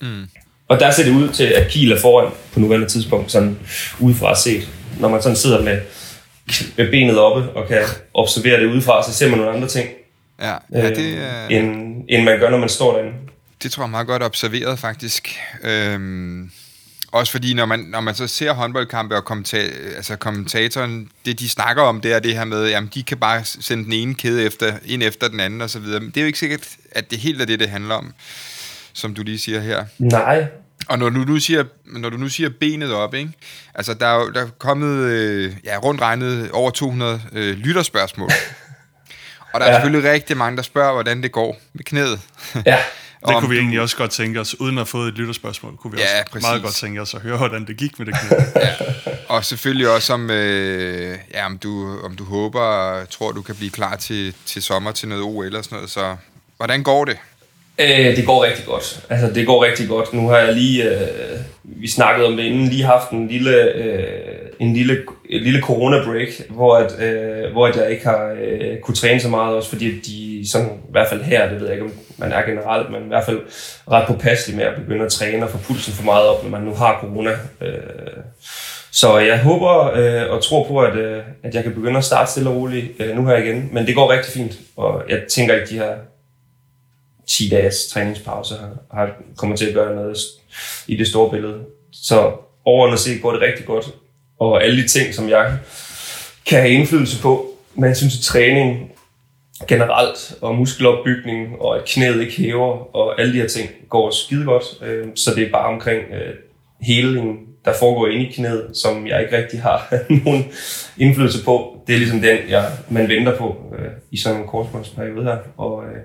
Mm. Og der ser det ud til, at Kiel er foran på nuværende tidspunkt, sådan udefra set. Når man sådan sidder med, med benet oppe og kan observere det udefra, så ser man nogle andre ting, Ja, ja øh, det, er, end, end man gør, når man står derinde. det tror jeg meget godt observeret, faktisk. Øhm, også fordi, når man, når man så ser håndboldkampe og kommenta- altså kommentatoren, det de snakker om, det er det her med, jamen de kan bare sende den ene kæde efter, ind efter den anden og så videre. Men det er jo ikke sikkert, at det helt er det, det handler om, som du lige siger her. Nej. Og når du nu siger, når du nu siger benet op, ikke? Altså, der er jo der er kommet øh, ja, rundt regnet over 200 øh, lytterspørgsmål. Og der er Ja. ja. selvfølgelig rigtig mange, der spørger, hvordan det går med knæet. Ja. Det kunne vi du- egentlig også godt tænke os, uden at have fået et lytterspørgsmål, kunne vi Ja, også præcis. meget godt tænke os at høre, hvordan det gik med det knæ. Og selvfølgelig også om, øh, ja, om, du, om du håber og tror, du kan blive klar til, til sommer til noget OL og sådan noget. Så hvordan går det? Øh, det går rigtig godt. Altså, det går rigtig godt. Nu har jeg lige, øh, vi snakkede om det inden, lige haft en lille, øh, en lille, en lille corona-break, hvor, at, øh, hvor at jeg ikke har øh, kunne træne så meget, også fordi at de, sådan, i hvert fald her, det ved jeg ikke, om man er generelt, men i hvert fald ret påpasselig med at begynde at træne og få pulsen for meget op, når man nu har corona. Øh, så jeg håber øh, og tror på, at, øh, at jeg kan begynde at starte stille og roligt øh, nu her igen. Men det går rigtig fint, og jeg tænker ikke, de her 10 dages træningspause har, har, kommer til at gøre noget i det store billede. Så overordnet set går det rigtig godt. Og alle de ting, som jeg kan have indflydelse på, men jeg synes, at træning generelt, og muskelopbygning, og at knæet ikke hæver, og alle de her ting går skide godt. Øhm, så det er bare omkring øh, helingen, der foregår inde i knæet, som jeg ikke rigtig har nogen indflydelse på. Det er ligesom den, jeg, man venter på øh, i sådan en korsbåndsperiode her. Og øh,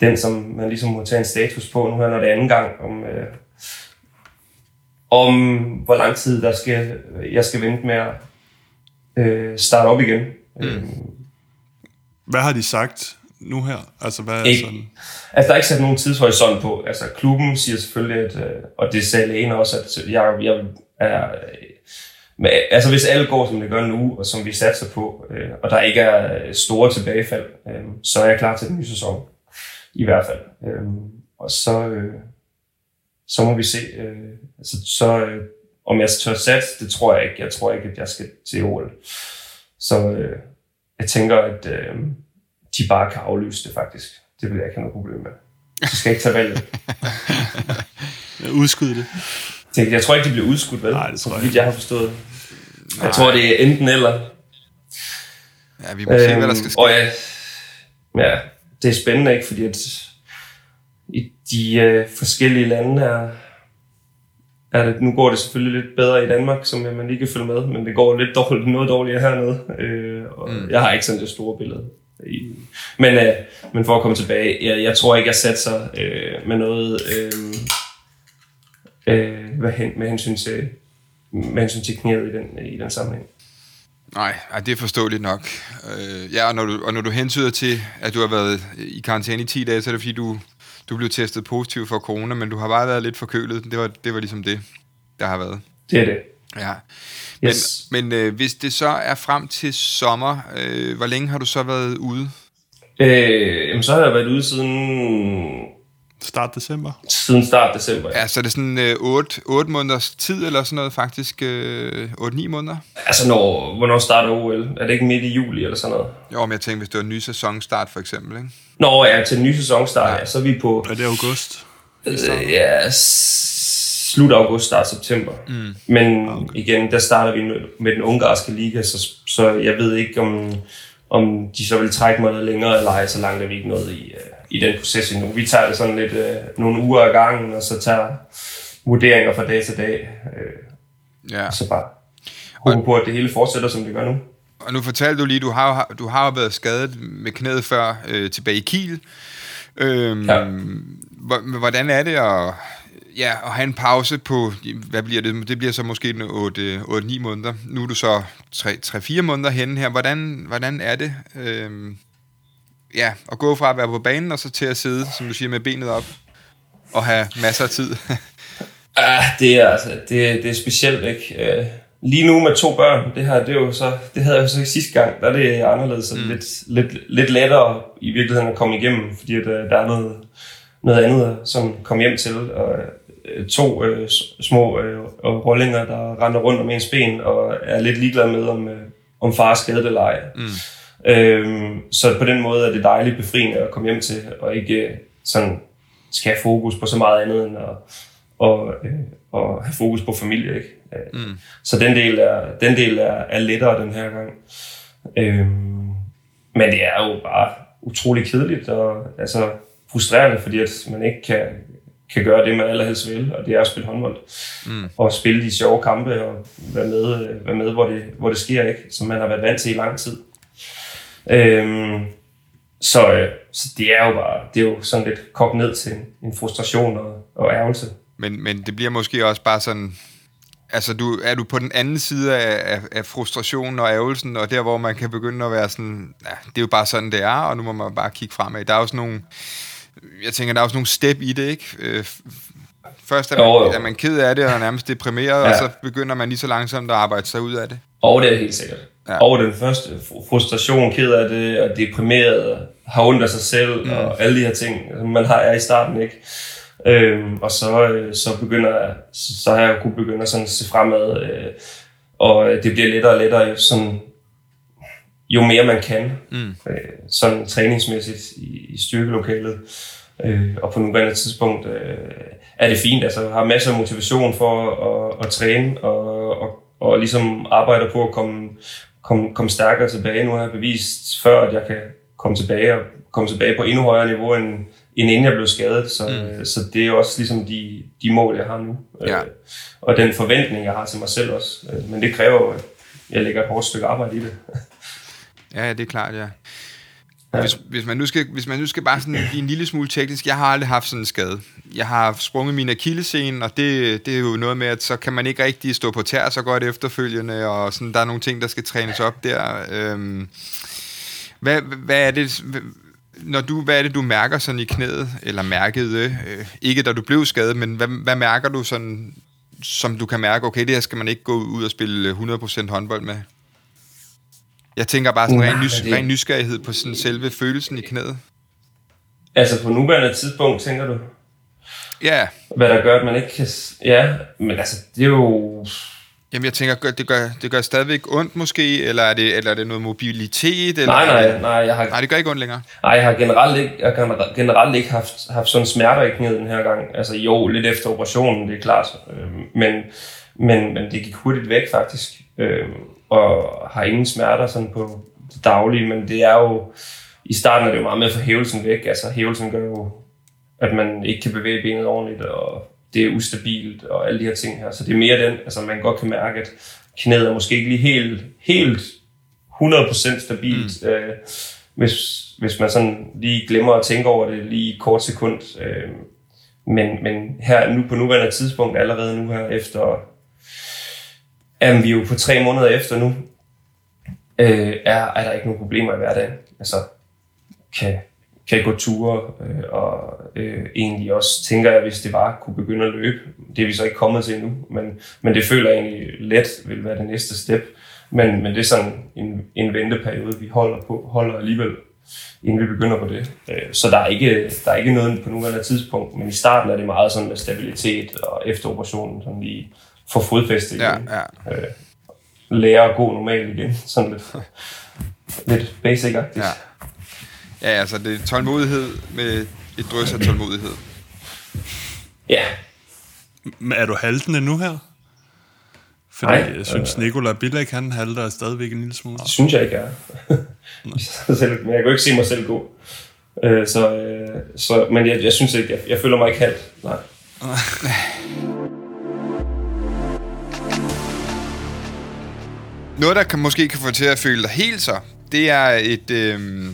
den, som man ligesom må tage en status på nu her, når det anden gang, om, øh, om hvor lang tid der skal, jeg skal vente med at øh, starte op igen. Mm. Øh, hvad har de sagt nu her? Altså, hvad er ikke, sådan? Altså, der er ikke sat nogen tidshorisont på. Altså, klubben siger selvfølgelig, at, øh, og det sagde lægen også, at jeg, jeg er... Men, altså, hvis alt går, som det gør nu, og som vi satser på, øh, og der ikke er store tilbagefald, øh, så er jeg klar til den nye sæson. I hvert fald. Øh, og så, øh, så må vi se. Øh, altså, så, øh, om jeg tør satse, det tror jeg ikke. Jeg tror ikke, at jeg skal til OL. Så øh, jeg tænker, at øh, de bare kan aflyse det faktisk. Det vil jeg ikke have noget problem med. Så skal ikke tage valget. Udskyde det. Jeg, tror ikke, det bliver udskudt, vel? Nej, det tror jeg ikke. jeg har forstået. Nej. Jeg tror, det er enten eller. Ja, vi må øhm, se, hvad der skal ske. Og ja, ja, det er spændende, ikke? Fordi at i de øh, forskellige lande er, er det, nu går det selvfølgelig lidt bedre i Danmark, som man lige kan følge med, men det går lidt dårligt, noget dårligere hernede. Øh, og mm. Jeg har ikke sådan det store billede. I, men, øh, men for at komme tilbage, jeg, jeg tror ikke, jeg satser øh, med noget øh, øh, hvad hen, med hensyn til med hensyn til knæet i den, i den sammenhæng. Nej, det er forståeligt nok. Øh, ja, og når, du, og når du hentyder til, at du har været i karantæne i 10 dage, så er det fordi, du, du blev testet positiv for corona, men du har bare været lidt forkølet. Det var, det var ligesom det, der har været. Det er det. Ja. Men, yes. men øh, hvis det så er frem til sommer, øh, hvor længe har du så været ude? Øh, jamen, så har jeg været ude siden... Start december? Siden start december, ja. ja så er det sådan øh, 8, 8 måneders tid, eller sådan noget faktisk? Øh, 8-9 måneder? Altså, når, hvornår starter OL? Er det ikke midt i juli eller sådan noget? Jo, men jeg tænker, hvis det var en ny sæsonstart for eksempel, ikke? Nå ja, til en ny sæsonstart, ja. ja så er vi på... Er det august? Øh, ja, slut august, start september. Mm. Men okay. igen, der starter vi med den ungarske liga, så, så jeg ved ikke, om, om de så vil trække mig noget længere, eller ej, så langt er vi ikke noget i, uh, i den proces endnu. Vi tager det sådan lidt uh, nogle uger ad gangen, og så tager vurderinger fra dag til dag. Uh, ja. Så bare håber på, at det hele fortsætter, som det gør nu. Og nu fortalte du lige, du har, du har været skadet med knæet før øh, tilbage i Kiel. Øhm, ja. Hvordan er det at ja, at have en pause på, hvad bliver det? Det bliver så måske 8-9 måneder. Nu er du så 3-4 måneder henne her. Hvordan, hvordan er det øhm, ja, at gå fra at være på banen og så til at sidde, som du siger, med benet op og have masser af tid? ah, det er altså, det, det er specielt, ikke? Uh, lige nu med to børn, det her, det er jo så, det havde jeg jo så sidste gang, der er det anderledes, mm. lidt, lidt, lidt lettere i virkeligheden at komme igennem, fordi at, uh, der er noget, noget andet, som kom hjem til, og Øh, to øh, små øh, rollinger, der render rundt om ens ben, og er lidt ligeglad med, om, øh, om far er skadet eller ej. Mm. Øhm, så på den måde er det dejligt befriende at komme hjem til, og ikke øh, sådan skal have fokus på så meget andet end at og, øh, og have fokus på familie. Ikke? Øh, mm. Så den del, er, den del er, er lettere den her gang. Øhm, men det er jo bare utrolig kedeligt og altså, frustrerende, fordi at man ikke kan, kan gøre det, man allerhelst vil, og det er at spille håndbold. Mm. Og spille de sjove kampe og være med, være med hvor, det, hvor det sker, ikke? som man har været vant til i lang tid. Øhm, så, øh, så det er jo bare, det er jo sådan lidt kogt ned til en, en frustration og, og ærgelse. Men, men det bliver måske også bare sådan, altså du, er du på den anden side af, af, af frustrationen og ærgelsen, og der hvor man kan begynde at være sådan, ja, det er jo bare sådan det er, og nu må man bare kigge fremad. Der er jo sådan nogle, jeg tænker, der er også nogle step i det, ikke? Øh, først er man, jo, jo. er man ked af det og nærmest deprimeret, ja. og så begynder man lige så langsomt at arbejde sig ud af det. Og det er helt sikkert. Ja. Og den første frustration, ked af det, og deprimeret, og har ondt af sig selv, mm. og alle de her ting, man har er i starten, ikke? Øhm, og så, øh, så begynder jeg, så, så har jeg kunne begynde at sådan se fremad, øh, og det bliver lettere og lettere, sådan, jo mere man kan, mm. øh, sådan træningsmæssigt i, i styrkelokalet. Øh, og på nuværende tidspunkt øh, er det fint, altså har masser af motivation for at, at træne og, og, og ligesom arbejder på at komme, komme, komme stærkere tilbage. Nu har jeg bevist før, at jeg kan komme tilbage og komme tilbage på endnu højere niveau, end, end inden jeg blev skadet. Så, mm. så det er også ligesom de, de mål, jeg har nu. Ja. Øh, og den forventning, jeg har til mig selv også. Øh, men det kræver jo, at jeg lægger et hårdt stykke arbejde i det. ja, det er klart, ja. Hvis, hvis, man nu skal, hvis man nu skal bare sådan blive en lille smule teknisk, jeg har aldrig haft sådan en skade. Jeg har sprunget min akillescene, og det, det er jo noget med, at så kan man ikke rigtig stå på tær så godt efterfølgende, og sådan, der er nogle ting, der skal trænes op der. Øhm, hvad, hvad er det, når du, hvad er det, du mærker sådan i knæet, eller mærkede, øh, ikke da du blev skadet, men hvad, hvad mærker du sådan, som du kan mærke, okay, det her skal man ikke gå ud og spille 100% håndbold med? Jeg tænker bare sådan ren, nys- ren nysgerrighed på sådan selve følelsen i knæet. Altså på nuværende tidspunkt, tænker du? Ja. Hvad der gør, at man ikke kan... Ja, men altså, det er jo... Jamen jeg tænker, det gør, det gør stadigvæk ondt måske, eller er det, eller er det noget mobilitet? Eller nej, nej, nej. Jeg har, nej, det gør ikke ondt længere. Nej, jeg har generelt ikke, jeg har generelt ikke haft, haft sådan smerter i knæet den her gang. Altså jo, lidt efter operationen, det er klart. Øhm, men, men, men det gik hurtigt væk faktisk. Øhm, og har ingen smerter sådan på det daglige, men det er jo, i starten er det jo meget med at få hævelsen væk. Altså hævelsen gør jo, at man ikke kan bevæge benet ordentligt, og det er ustabilt, og alle de her ting her. Så det er mere den, altså man godt kan mærke, at knæet er måske ikke lige helt, helt 100% stabilt, mm. øh, hvis, hvis man sådan lige glemmer at tænke over det lige et kort sekund. Øh, men, men her nu på nuværende tidspunkt, allerede nu her efter Jamen, vi er jo på tre måneder efter nu, øh, er, er der ikke nogen problemer i hverdagen. Altså, kan, kan gå ture, øh, og øh, egentlig også tænker jeg, hvis det var, kunne begynde at løbe. Det er vi så ikke kommet til endnu, men, men det føler jeg egentlig let vil være det næste step. Men, men det er sådan en, en venteperiode, vi holder på, holder alligevel, inden vi begynder på det. Øh, så der er, ikke, der er ikke noget på nuværende tidspunkt, men i starten er det meget sådan med stabilitet, og efter operationen sådan lige få fodfæste igen. Ja, ja. Øh, lære at gå normalt igen. Sådan lidt, lidt basic-agtigt. Ja. ja, altså det er tålmodighed med et drøs af tålmodighed. Ja. Men er du haltende nu her? Fordi Nej, jeg synes, øh, Nikola Bilek, han halter stadigvæk en lille smule. Det synes jeg ikke, er. men jeg kan jo ikke se mig selv gå. Øh, så, øh, så, men jeg, jeg synes ikke, jeg, jeg føler mig ikke halt. Nej. Noget, der kan, måske kan få til at føle dig helt så, det er et... Øhm, øh,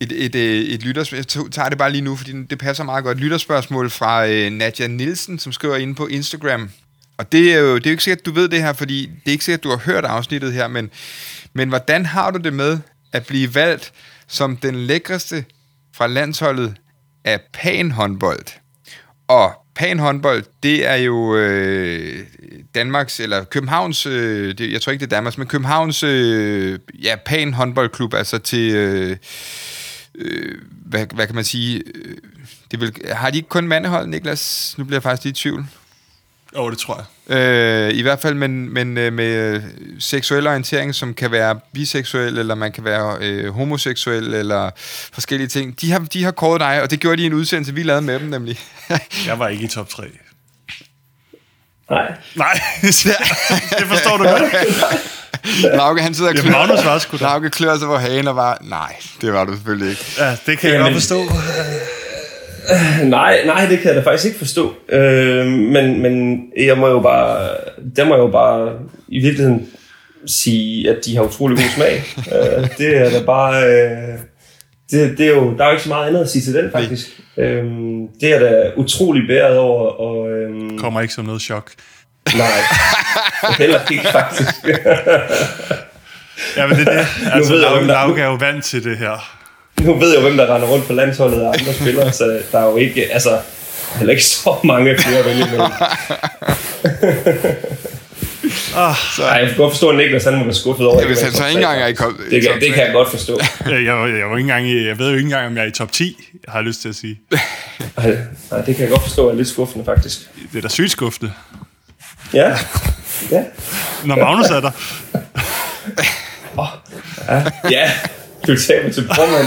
et, et, et, et lytterspørgsmål. Jeg tager det bare lige nu, fordi det passer meget godt. Et lytterspørgsmål fra øh, Nadja Nielsen, som skriver ind på Instagram. Og det er jo det er jo ikke sikkert, at du ved det her, fordi det er ikke sikkert, at du har hørt afsnittet her, men, men hvordan har du det med at blive valgt som den lækreste fra landsholdet af panhåndbold? Og Pan håndbold, det er jo øh, Danmarks, eller Københavns, øh, det, jeg tror ikke det er Danmarks, men Københavns øh, ja, Pan håndboldklub, altså til, øh, øh, hvad, hvad kan man sige, øh, det vil, har de ikke kun mandehold, Niklas? Nu bliver jeg faktisk lige i tvivl. Jo, oh, det tror jeg. Øh, I hvert fald men, men, øh, med seksuel orientering, som kan være biseksuel, eller man kan være øh, homoseksuel, eller forskellige ting. De har, de har kåret dig, og det gjorde de i en udsendelse, vi lavede med dem nemlig. jeg var ikke i top 3. Nej. Nej, det forstår du godt. Lauke, han sidder og klør, ja, Magnus var sgu Lauke klør sig på hagen og var, nej, det var du selvfølgelig ikke. Ja, det kan jeg godt forstå. Øh, nej, nej, det kan jeg da faktisk ikke forstå. Øh, men, men jeg må jo bare, der må jeg jo bare i virkeligheden sige, at de har utrolig god smag. øh, det er da bare... Øh, det, det er jo, der er jo ikke så meget andet at sige til den, faktisk. Øh, det er da utrolig bæret over. Og, øh, Kommer ikke som noget chok. Nej, heller ikke faktisk. ja, men det er det. Altså, Lauke er jo vant til det her nu ved jeg jo, hvem der render rundt på landsholdet og andre spillere, så der er jo ikke, altså, heller ikke så mange flere at vælge Nej, jeg kan godt forstå, at Niklas han må være skuffet over. Ja, hvis han så ikke engang er i kom- det, kan, det kan jeg godt forstå. Jeg, jeg, jeg, var ikke engang i, jeg ved jo ikke engang, om jeg er i top 10, har jeg lyst til at sige. Nej, nej, det kan jeg godt forstå er lidt skuffende, faktisk. Det er da sygt skuffende. Ja, ja, Når Magnus er der. ja. Du taber til formand.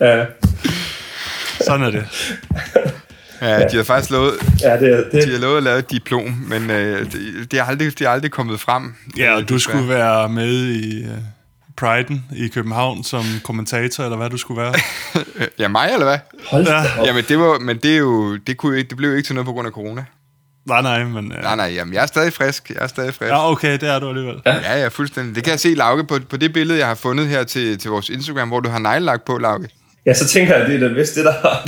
Ja, Sådan er det. Ja, de har faktisk lovet, ja det, er- det, de har lovet at lave et diplom, men øh, det, det, er aldrig, det er aldrig kommet frem. Ja, Øh, og du skulle være med i uh, Pride'en i København som kommentator, eller hvad du skulle være. Ja, mig eller hvad? hold Ja. op. Jamen, det, var, men det, er jo, det, kunne det blev jo ikke til noget på grund af corona. Nej, nej, men... Uh, Nej, nej, jamen, jeg er stadig frisk. Jeg er stadig frisk. ja, okay, det er du alligevel. Ja, ja, fuldstændig. Det kan jeg se, Lauke, på, på det billede, jeg har fundet her til, til vores Instagram, hvor du har neglelagt på, Lauke. Ja, så tænker jeg, at det er da vist det, der har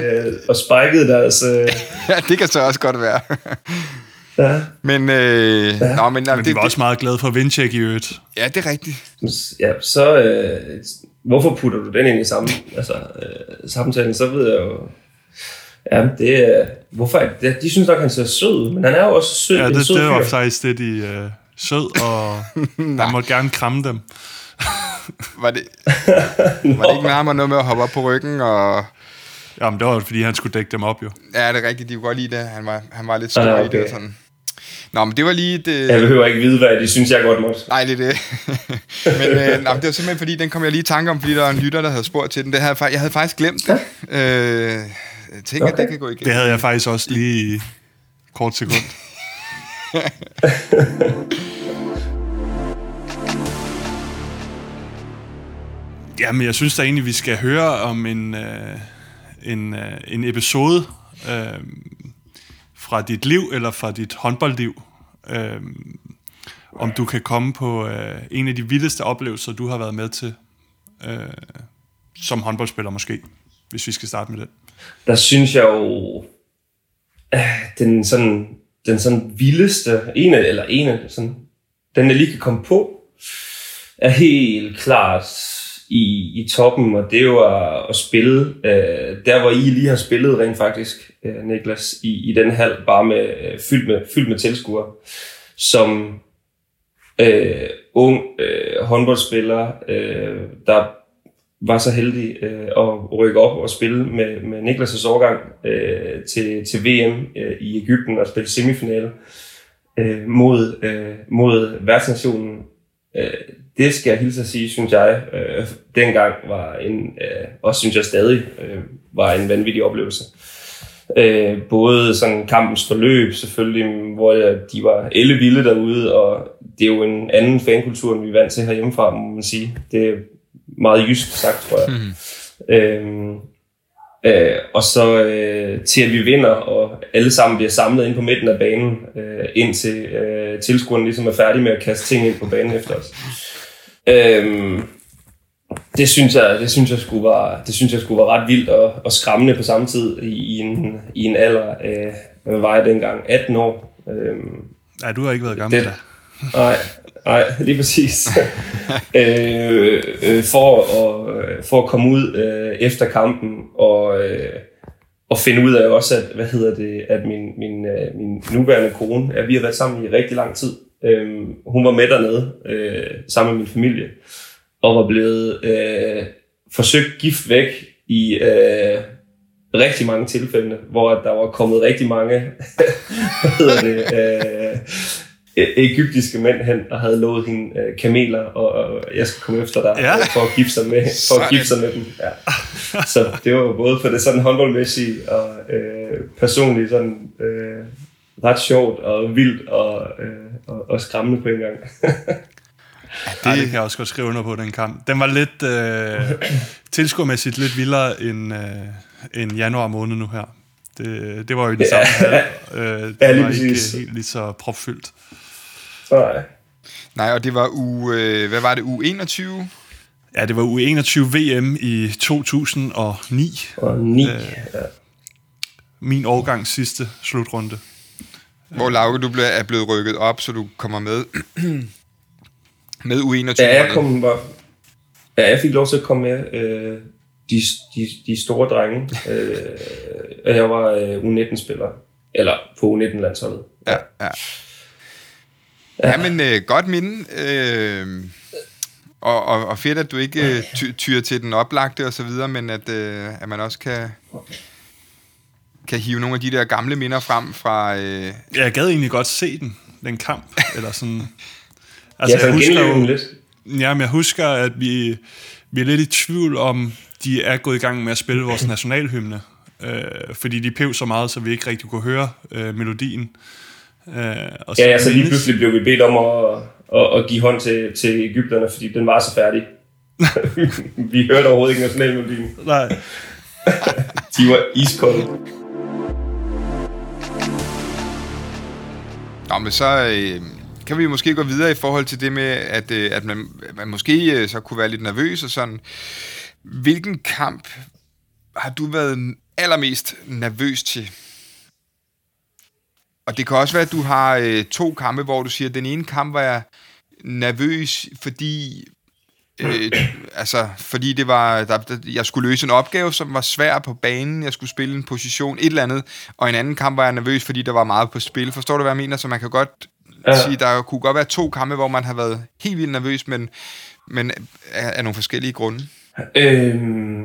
det, øh, og spiket deres... Øh, Ja, det kan så også godt være. ja. men, øh, ja. nå, men, Men det, vi var det, også meget glade for vindtjek i øvrigt. ja, det er rigtigt. ja, så... Øh, hvorfor putter du den ind i sammen, altså, øh, samtalen? Så ved jeg jo... Ja, det er... Hvorfor? er det- De synes nok, han ser sød ud, men han er jo også sød, Ja, en det, sød det var fyr. faktisk det, de uh, sød, og man måtte gerne kramme dem. Var det, var det ikke nærmere noget med at hoppe op på ryggen? Og, Jamen, det var fordi, han skulle dække dem op, jo. ja, det er rigtigt. De kunne godt lide det. Han var, han var lidt stor Ah, i det. okay. Og sådan. Nå, men det var lige et... Øh, Jeg behøver ikke vide, hvad de synes, jeg godt måtte. Nej, det er det. Men øh, nej, det var simpelthen fordi, den kom jeg lige i tanke om, fordi der var en lytter, der havde spurgt til den. Det havde, jeg havde faktisk glemt det. Øh, jeg tænker, okay. Det kan gå igen. Det havde jeg faktisk også lige i kort sekund. Jamen, jeg synes da egentlig, vi skal høre om en, øh, en, øh, en episode øh, fra dit liv, eller fra dit håndboldliv. Øh, om du kan komme på øh, en af de vildeste oplevelser, du har været med til, øh, som håndboldspiller måske, hvis vi skal starte med det der synes jeg jo, den sådan, den sådan vildeste, en af, eller en af, sådan, den jeg lige kan komme på, er helt klart i, i toppen, og det er jo at, at spille, øh, der hvor I lige har spillet rent faktisk, øh, Niklas, i, i den hal, bare med, øh, fyldt med, fyldt med tilskuere, som øh, ung øh, håndboldspiller, øh, der var så heldig øh, at rykke op og spille med, med Niklas' årgang øh, til, til VM øh, i Ægypten og spille semifinale øh, mod, øh, mod værtsnationen. Øh, det skal jeg hilse at sige, synes jeg, øh, dengang var en, øh, også synes jeg stadig, øh, var en vanvittig oplevelse. Øh, både sådan kampens forløb selvfølgelig, hvor jeg, de var elle vilde derude, og det er jo en anden fankultur, end vi er vant til herhjemmefra, må man sige. Det meget jysk sagt, tror jeg. Mm. Øhm, øh, og så øh, til at vi vinder, og alle sammen bliver samlet ind på midten af banen, øh, indtil øh, tilskuerne ligesom er færdige med at kaste ting ind på banen efter os. Øhm, det synes jeg, det synes jeg skulle var, det synes jeg skulle være ret vildt og, og skræmmende på samme tid i, i, en, i en alder af, hvad var jeg dengang, 18 år. Øhm, Nej, du har ikke været gammel Det- da. Nej, nej, lige præcis. øh, øh, for, at, for at komme ud øh, efter kampen og, øh, og finde ud af også, at, hvad hedder det, at min, min, øh, min nuværende kone, at vi har været sammen i rigtig lang tid. Øh, hun var med dernede øh, sammen med min familie og var blevet øh, forsøgt gift væk i øh, rigtig mange tilfælde, hvor der var kommet rigtig mange hvad hedder det, øh, egyptiske mænd hen og havde lovet hende øh, kameler, og, og jeg skal komme efter dig Ja. ja. for at gifte sig med, for at gifte sig med dem. Ja. Så det var både for det sådan håndboldmæssige og øh, personligt sådan øh, ret sjovt og vildt og, øh, og, og skræmmende på en gang. Det, Ej, det kan jeg også godt skrive under på, den kamp. Den var lidt øh, tilskuermæssigt lidt vildere end, øh, end januar måned nu her. Det, det var jo i den Ja. samme hal. Øh, det Ja, lige var ikke præcis. helt lige så propfyldt. Nej. Nej, og det var u... Øh, hvad var det? U 21? Ja, det var U21 VM i 2009. Og ni. Øh. ja. Min årgangs sidste slutrunde. Hvor Lauke, du blev, er blevet rykket op, så du kommer med med U 21. Ja, jeg kom var, ja, jeg fik lov til at komme med øh, de, de, de store drenge. Øh, og jeg var øh, U19-spiller. Eller på U19-landsholdet. Ja, ja. Ja, men øh, godt minde. Øh, og, og, og fedt, at du ikke øh, ty- tyrer til den oplagte og så videre, men at, øh, at man også kan, kan hive nogle af de der gamle minder frem fra... Øh, Jeg gad egentlig godt se den, den kamp, eller sådan... Altså, jeg kan genleve den lidt. Jamen, jeg husker, at vi, vi er lidt i tvivl om, de er gået i gang med at spille vores nationalhymne. Øh, fordi de pev så meget, så vi ikke rigtig kunne høre øh, melodien. Øh, og så ja, altså lige pludselig blev vi bedt om at, at, at give hånd til, til Ægypterne, fordi den var så færdig. vi hørte overhovedet ikke nationalmelodien. Nej. de var iskolde. Nå, men så øh, kan vi måske gå videre i forhold til det med, at, øh, at man, man måske øh, så kunne være lidt nervøs og sådan. Hvilken kamp har du været allermest nervøs til? Og det kan også være, at du har øh, to kampe, hvor du siger, at den ene kamp var jeg nervøs, fordi øh, altså, fordi det var, der, der, jeg skulle løse en opgave, som var svær på banen, jeg skulle spille en position, et eller andet, og en anden kamp var jeg nervøs, fordi der var meget på spil. Forstår du, hvad jeg mener? Så man kan godt ja. sige, der kunne godt være to kampe, hvor man har været helt vildt nervøs, men, men af, af nogle forskellige grunde. Øhm,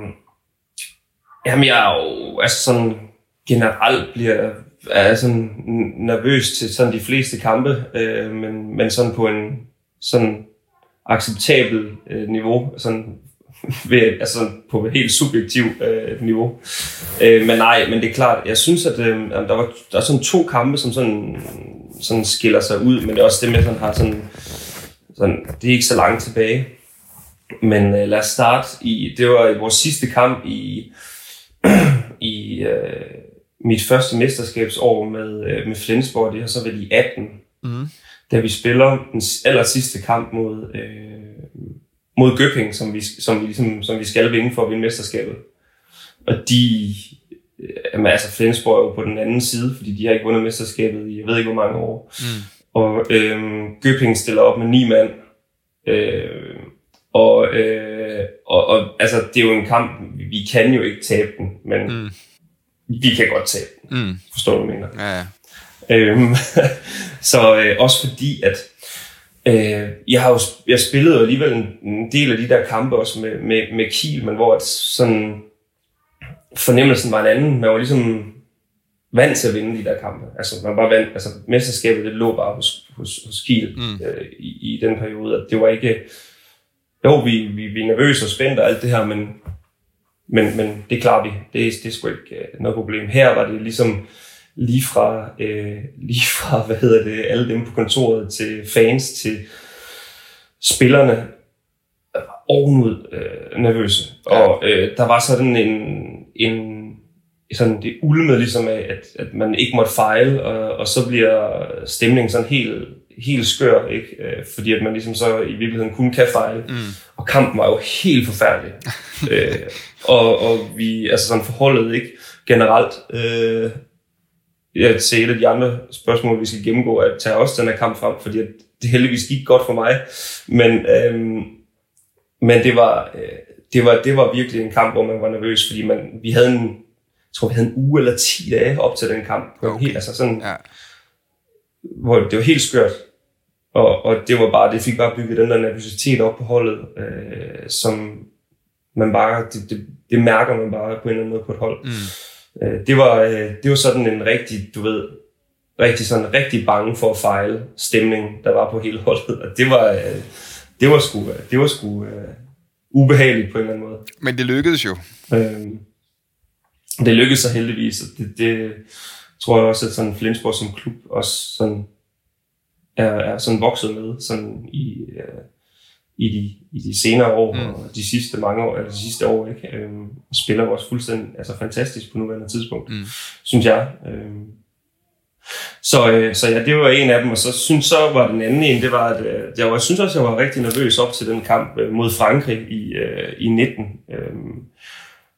jamen, jeg er jo, altså sådan, generelt bliver er sådan nervøs til sådan de fleste kampe, øh, men, men sådan på en sådan acceptabel øh, niveau, sådan ved, altså på et helt subjektivt øh, niveau. Øh, men nej, men det er klart, jeg synes, at øh, der, var, der er sådan to kampe, som sådan, sådan skiller sig ud, men det er også det med, at har sådan, sådan, det er ikke så langt tilbage. Men øh, lad os starte i, det var i vores sidste kamp i, i øh, mit første mesterskabsår med, øh, med Flensborg, det har så været i 18, mm. da vi spiller den aller sidste kamp mod, øh, mod Gøping, som vi, som, vi, ligesom, som vi skal vinde for at vinde mesterskabet. Og de, øh, jamen, altså Flensborg er jo på den anden side, fordi de har ikke vundet mesterskabet i jeg ved ikke hvor mange år. Mm. Og øh, Gøping stiller op med ni mand. Øh, og, øh, og, og altså, det er jo en kamp, vi kan jo ikke tabe den, men mm vi kan godt tage den. Mm. Forstår du, mener? Ja, ja. Øhm, så øh, også fordi, at øh, jeg har jo jeg spillede jo alligevel en, en del af de der kampe også med, med, med Kiel, men hvor at sådan, fornemmelsen var en anden. Man var ligesom vant til at vinde de der kampe. Altså, man var vant, altså mesterskabet, det lå bare hos, hos, hos Kiel mm. øh, i, i den periode. At det var ikke... Jo, vi, vi, vi er nervøse og spændte og alt det her, men men, men det klarer vi. Det, det er sgu ikke uh, noget problem. Her var det ligesom lige fra, uh, lige fra hvad hedder det, alle dem på kontoret til fans til spillerne ovenud uh, nervøse. Ja. Og uh, der var sådan en, en sådan det ulmede ligesom af, at, at man ikke måtte fejle, og, og så bliver stemningen sådan helt helt skør, ikke? Øh, fordi at man ligesom så i virkeligheden kun kan fejle. Mm. Og kampen var jo helt forfærdelig. øh, og, og vi, altså sådan forholdet ikke generelt, øh, ja, til et af de andre spørgsmål, vi skal gennemgå, at tage også den her kamp frem, fordi at det heldigvis gik godt for mig. Men, øh, men det var, øh, det var, det var virkelig en kamp, hvor man var nervøs, fordi man, vi havde en, jeg tror, vi havde en uge eller 10 dage op til den kamp. Okay. Helt, altså sådan, ja hvor det var helt skørt. Og, og det var bare, det fik bare bygget den der nervøsitet op på holdet, øh, som man bare, det, det, det, mærker man bare på en eller anden måde på et hold. Mm. Øh, det, var, øh, det var sådan en rigtig, du ved, rigtig sådan rigtig bange for at fejle stemning, der var på hele holdet. Og det var, øh, det var sgu, det var sgu øh, ubehageligt på en eller anden måde. Men det lykkedes jo. Øh, det lykkedes så heldigvis, og det, det, tror jeg også, at sådan Flensborg som klub også sådan er, er sådan vokset med sådan i, uh, i, de, i de senere år, mm. og de sidste mange år, eller de sidste år, ikke? Øhm, spiller også fuldstændig altså fantastisk på nuværende tidspunkt, mm. synes jeg. Øhm, så, øh, så ja, det var en af dem, og så synes så var den anden en, det var, at øh, jeg, jeg synes også, jeg var rigtig nervøs op til den kamp øh, mod Frankrig i, øh, i 19, øh,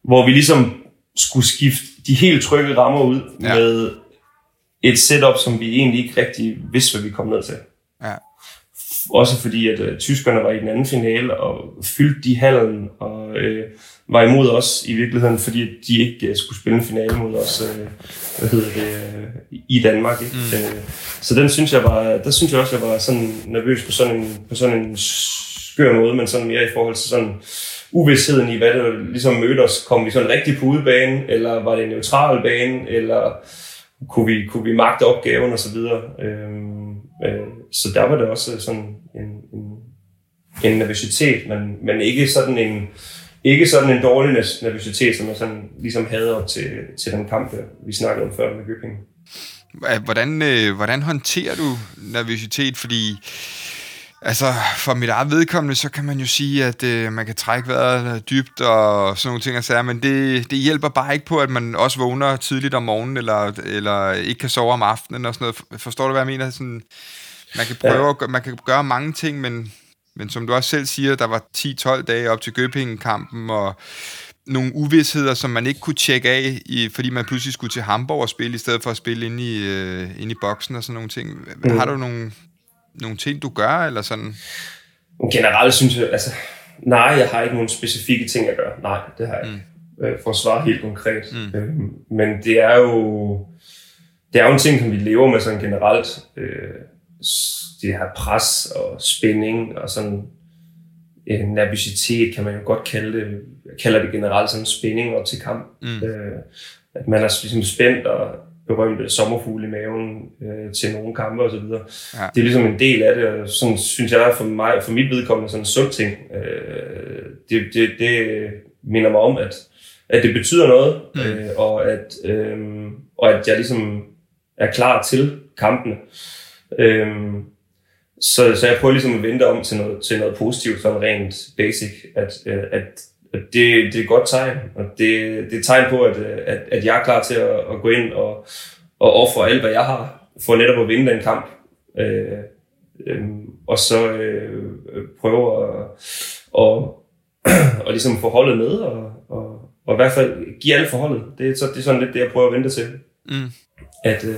hvor vi ligesom skulle skifte de helt trygge rammer ud ja. med et setup, som vi egentlig ikke rigtig vidste, hvad vi kom ned til. Ja. også fordi, at øh, tyskerne var i den anden finale og fyldte de hallen og øh, var imod os i virkeligheden, fordi de ikke øh, skulle spille en finale mod os øh, hvad hedder det, øh, i Danmark. Ikke? Mm. Øh, så den synes jeg var, der synes jeg også, jeg var sådan nervøs på sådan en, på sådan en skør måde, men sådan mere i forhold til sådan uvidsheden i, hvad det ligesom mødte os. Kom vi sådan rigtig på udebane, eller var det en neutral bane, eller kunne vi, kunne vi magte opgaven og så videre. Øhm, øh, så der var det også sådan en, en, en nervøsitet, men, men ikke sådan en ikke sådan en dårlig nervøsitet, som jeg sådan ligesom havde op til, til den kamp, vi snakkede om før med Gøbing. Hvordan, øh, hvordan håndterer du nervøsitet? Fordi Altså, for mit eget vedkommende, så kan man jo sige, at øh, man kan trække vejret dybt og sådan nogle ting og sager, men det, det hjælper bare ikke på, at man også vågner tidligt om morgenen, eller, eller ikke kan sove om aftenen og sådan noget. Forstår du, hvad jeg mener? Sådan, man kan prøve, ja. man kan gøre mange ting, men, men som du også selv siger, der var 10-12 dage op til Gøbingen-kampen, og nogle uvidsheder, som man ikke kunne tjekke af, i, fordi man pludselig skulle til Hamburg og spille, i stedet for at spille inde i, øh, inde i boksen og sådan nogle ting. Mm. Har du nogle nogle ting, du gør, eller sådan? Generelt synes jeg, altså, nej, jeg har ikke nogen specifikke ting at gøre. Nej, det har jeg ikke. Mm. Øh, for at svare helt konkret. Mm. Øh, men det er jo, det er jo en ting, som vi lever med sådan generelt. Øh, det her pres og spænding og sådan en nervøsitet, kan man jo godt kalde det. Jeg kalder det generelt sådan spænding op til kamp. Mm. Øh, at man er ligesom spændt og berømte sommerfugle i maven øh, til nogle kampe og så videre. Ja. Det er ligesom en del af det, og sådan synes jeg for mig, for mit vedkommende sådan en sund ting. Øh, det, det, det minder mig om, at, at det betyder noget, mm. øh, og, at, øh, og at jeg ligesom er klar til kampene. Øh, så, så jeg prøver ligesom at vente om til noget, til noget positivt, sådan rent basic, at, øh, at det, det er et godt tegn, og det, det er et tegn på, at, at, at jeg er klar til at, at gå ind og, og ofre alt, hvad jeg har, for netop at vinde den kamp. Øh, øh, og så øh, prøve at, og, og ligesom få holdet med, og, og, og i hvert fald give alt forholdet. Det, er, så, det er sådan lidt det, jeg prøver at vente til. Mm. At øh,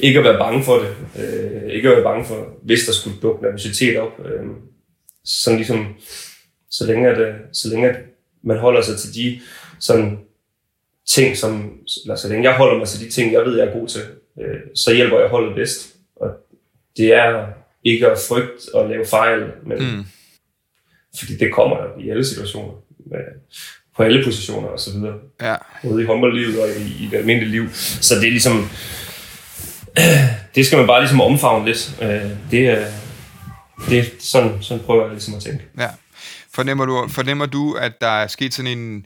ikke at være bange for det. Øh, ikke at være bange for, hvis der skulle dukke nervøsitet op. Øh, sådan ligesom, så længe, at, så længe at man holder sig til de sådan ting, som, eller så længe jeg holder mig til de ting, jeg ved, jeg er god til, øh, så hjælper jeg holdet bedst. Og det er ikke at frygte at lave fejl, men mm. fordi det kommer i alle situationer, med, på alle positioner og så videre. Ja. Både i håndboldlivet og i, i det almindelige liv. Så det er ligesom, det skal man bare ligesom omfavne lidt. Øh, det er, det er sådan, sådan prøver jeg ligesom at tænke. Ja. Fornemmer du, fornemmer du, at der er sket sådan en...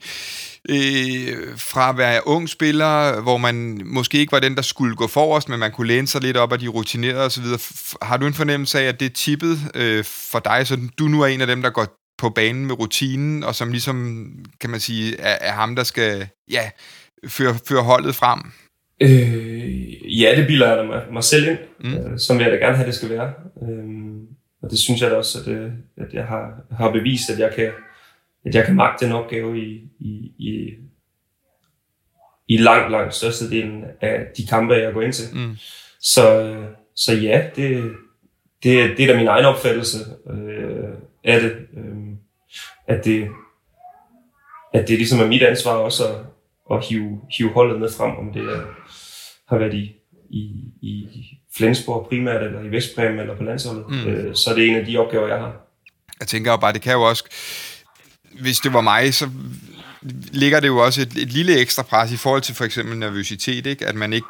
Øh, fra at være ung spiller, hvor man måske ikke var den, der skulle gå forrest, men man kunne læne sig lidt op af de rutinerede osv. Har du en fornemmelse af, at det er tippet øh, for dig, så du nu er en af dem, der går på banen med rutinen, og som ligesom, kan man sige, er, er ham, der skal ja, føre, føre holdet frem? Øh, ja, det bilder jeg mig, mig selv ind, mm. øh, som jeg da gerne have, det skal være. Øh, og det synes jeg da også, at, øh, at jeg har, har bevist, at jeg kan, at jeg kan magte den opgave i, i, i, i langt, langt størstedelen af de kampe, jeg går ind til. Mm. Så, så ja, det, det, det er da min egen opfattelse øh, af det. Øh, at det. At det ligesom er mit ansvar også at, at hive, hive holdet med frem, om det er, har været i, i, i Flensborg primært, eller i Vestbrem, eller på landsholdet. Mm. Øh, så er det en af de opgaver, jeg har. Jeg tænker jo bare, det kan jo også, hvis det var mig, så ligger det jo også et, et lille ekstra pres i forhold til for eksempel nervøsitet, ikke? at man ikke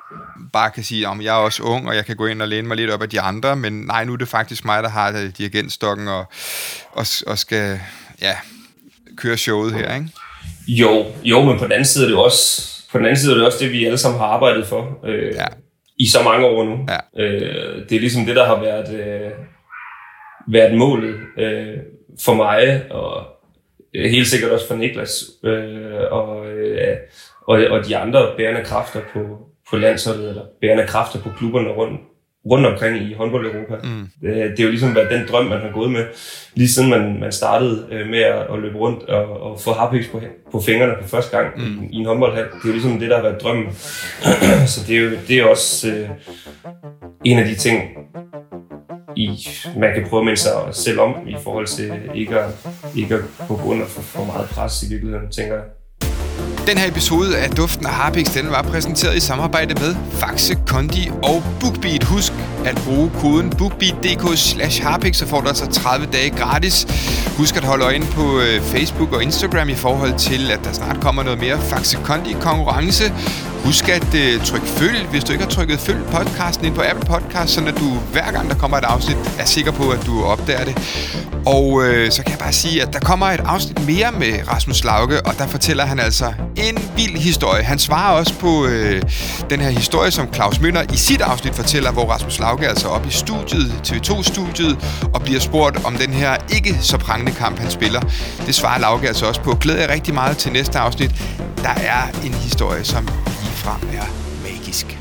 bare kan sige, at jeg er også ung, og jeg kan gå ind og læne mig lidt op af de andre, men nej, nu er det faktisk mig, der har dirigentstokken og, og, og skal ja, køre showet her, ikke? Jo, jo, men på den anden side er det også, på den anden side er det også det, vi alle sammen har arbejdet for. Øh, ja i så mange år nu. Ja. Øh, det er ligesom det, der har været, øh, været målet øh, for mig, og helt sikkert også for Niklas, øh, og, øh, og, og de andre bærende kræfter på, på landsholdet, eller bærende kræfter på klubberne rundt, rundt omkring i håndbold Europa. Mm. Det, det er jo ligesom været den drøm, man har gået med, lige siden man, man startede øh, med at, at løbe rundt og, og få harpiks på, på fingrene på første gang mm. i, i en håndboldhal. Det er jo ligesom det, der har været drømmen. Så det er jo det er også øh, en af de ting, i, man kan prøve at minde sig selv om i forhold til ikke at, ikke at gå under for, for meget pres i virkeligheden, tænker jeg. Den her episode af Duften af Harpix, den var præsenteret i samarbejde med Faxe, Kondi og BookBeat. Husk at bruge koden bookbeat.dk slash harpix, så får du altså 30 dage gratis. Husk at holde øje på øh, Facebook og Instagram i forhold til, at der snart kommer noget mere Faxe Kondi konkurrence. Husk at øh, uh, trykke følg, hvis du ikke har trykket følg podcasten ind på Apple Podcast, så at du hver gang der kommer et afsnit, er sikker på, at du opdager det. Og uh, så kan jeg bare sige, at der kommer et afsnit mere med Rasmus Lauke, og der fortæller han altså en vild historie. Han svarer også på uh, den her historie, som Claus Møller i sit afsnit fortæller, hvor Rasmus Lauke er altså op i studiet, TV2-studiet, og bliver spurgt om den her ikke så prangende kamp, han spiller. Det svarer Lauke altså også på. Glæder jeg rigtig meget til næste afsnit. Der er en historie, som frem er magisk.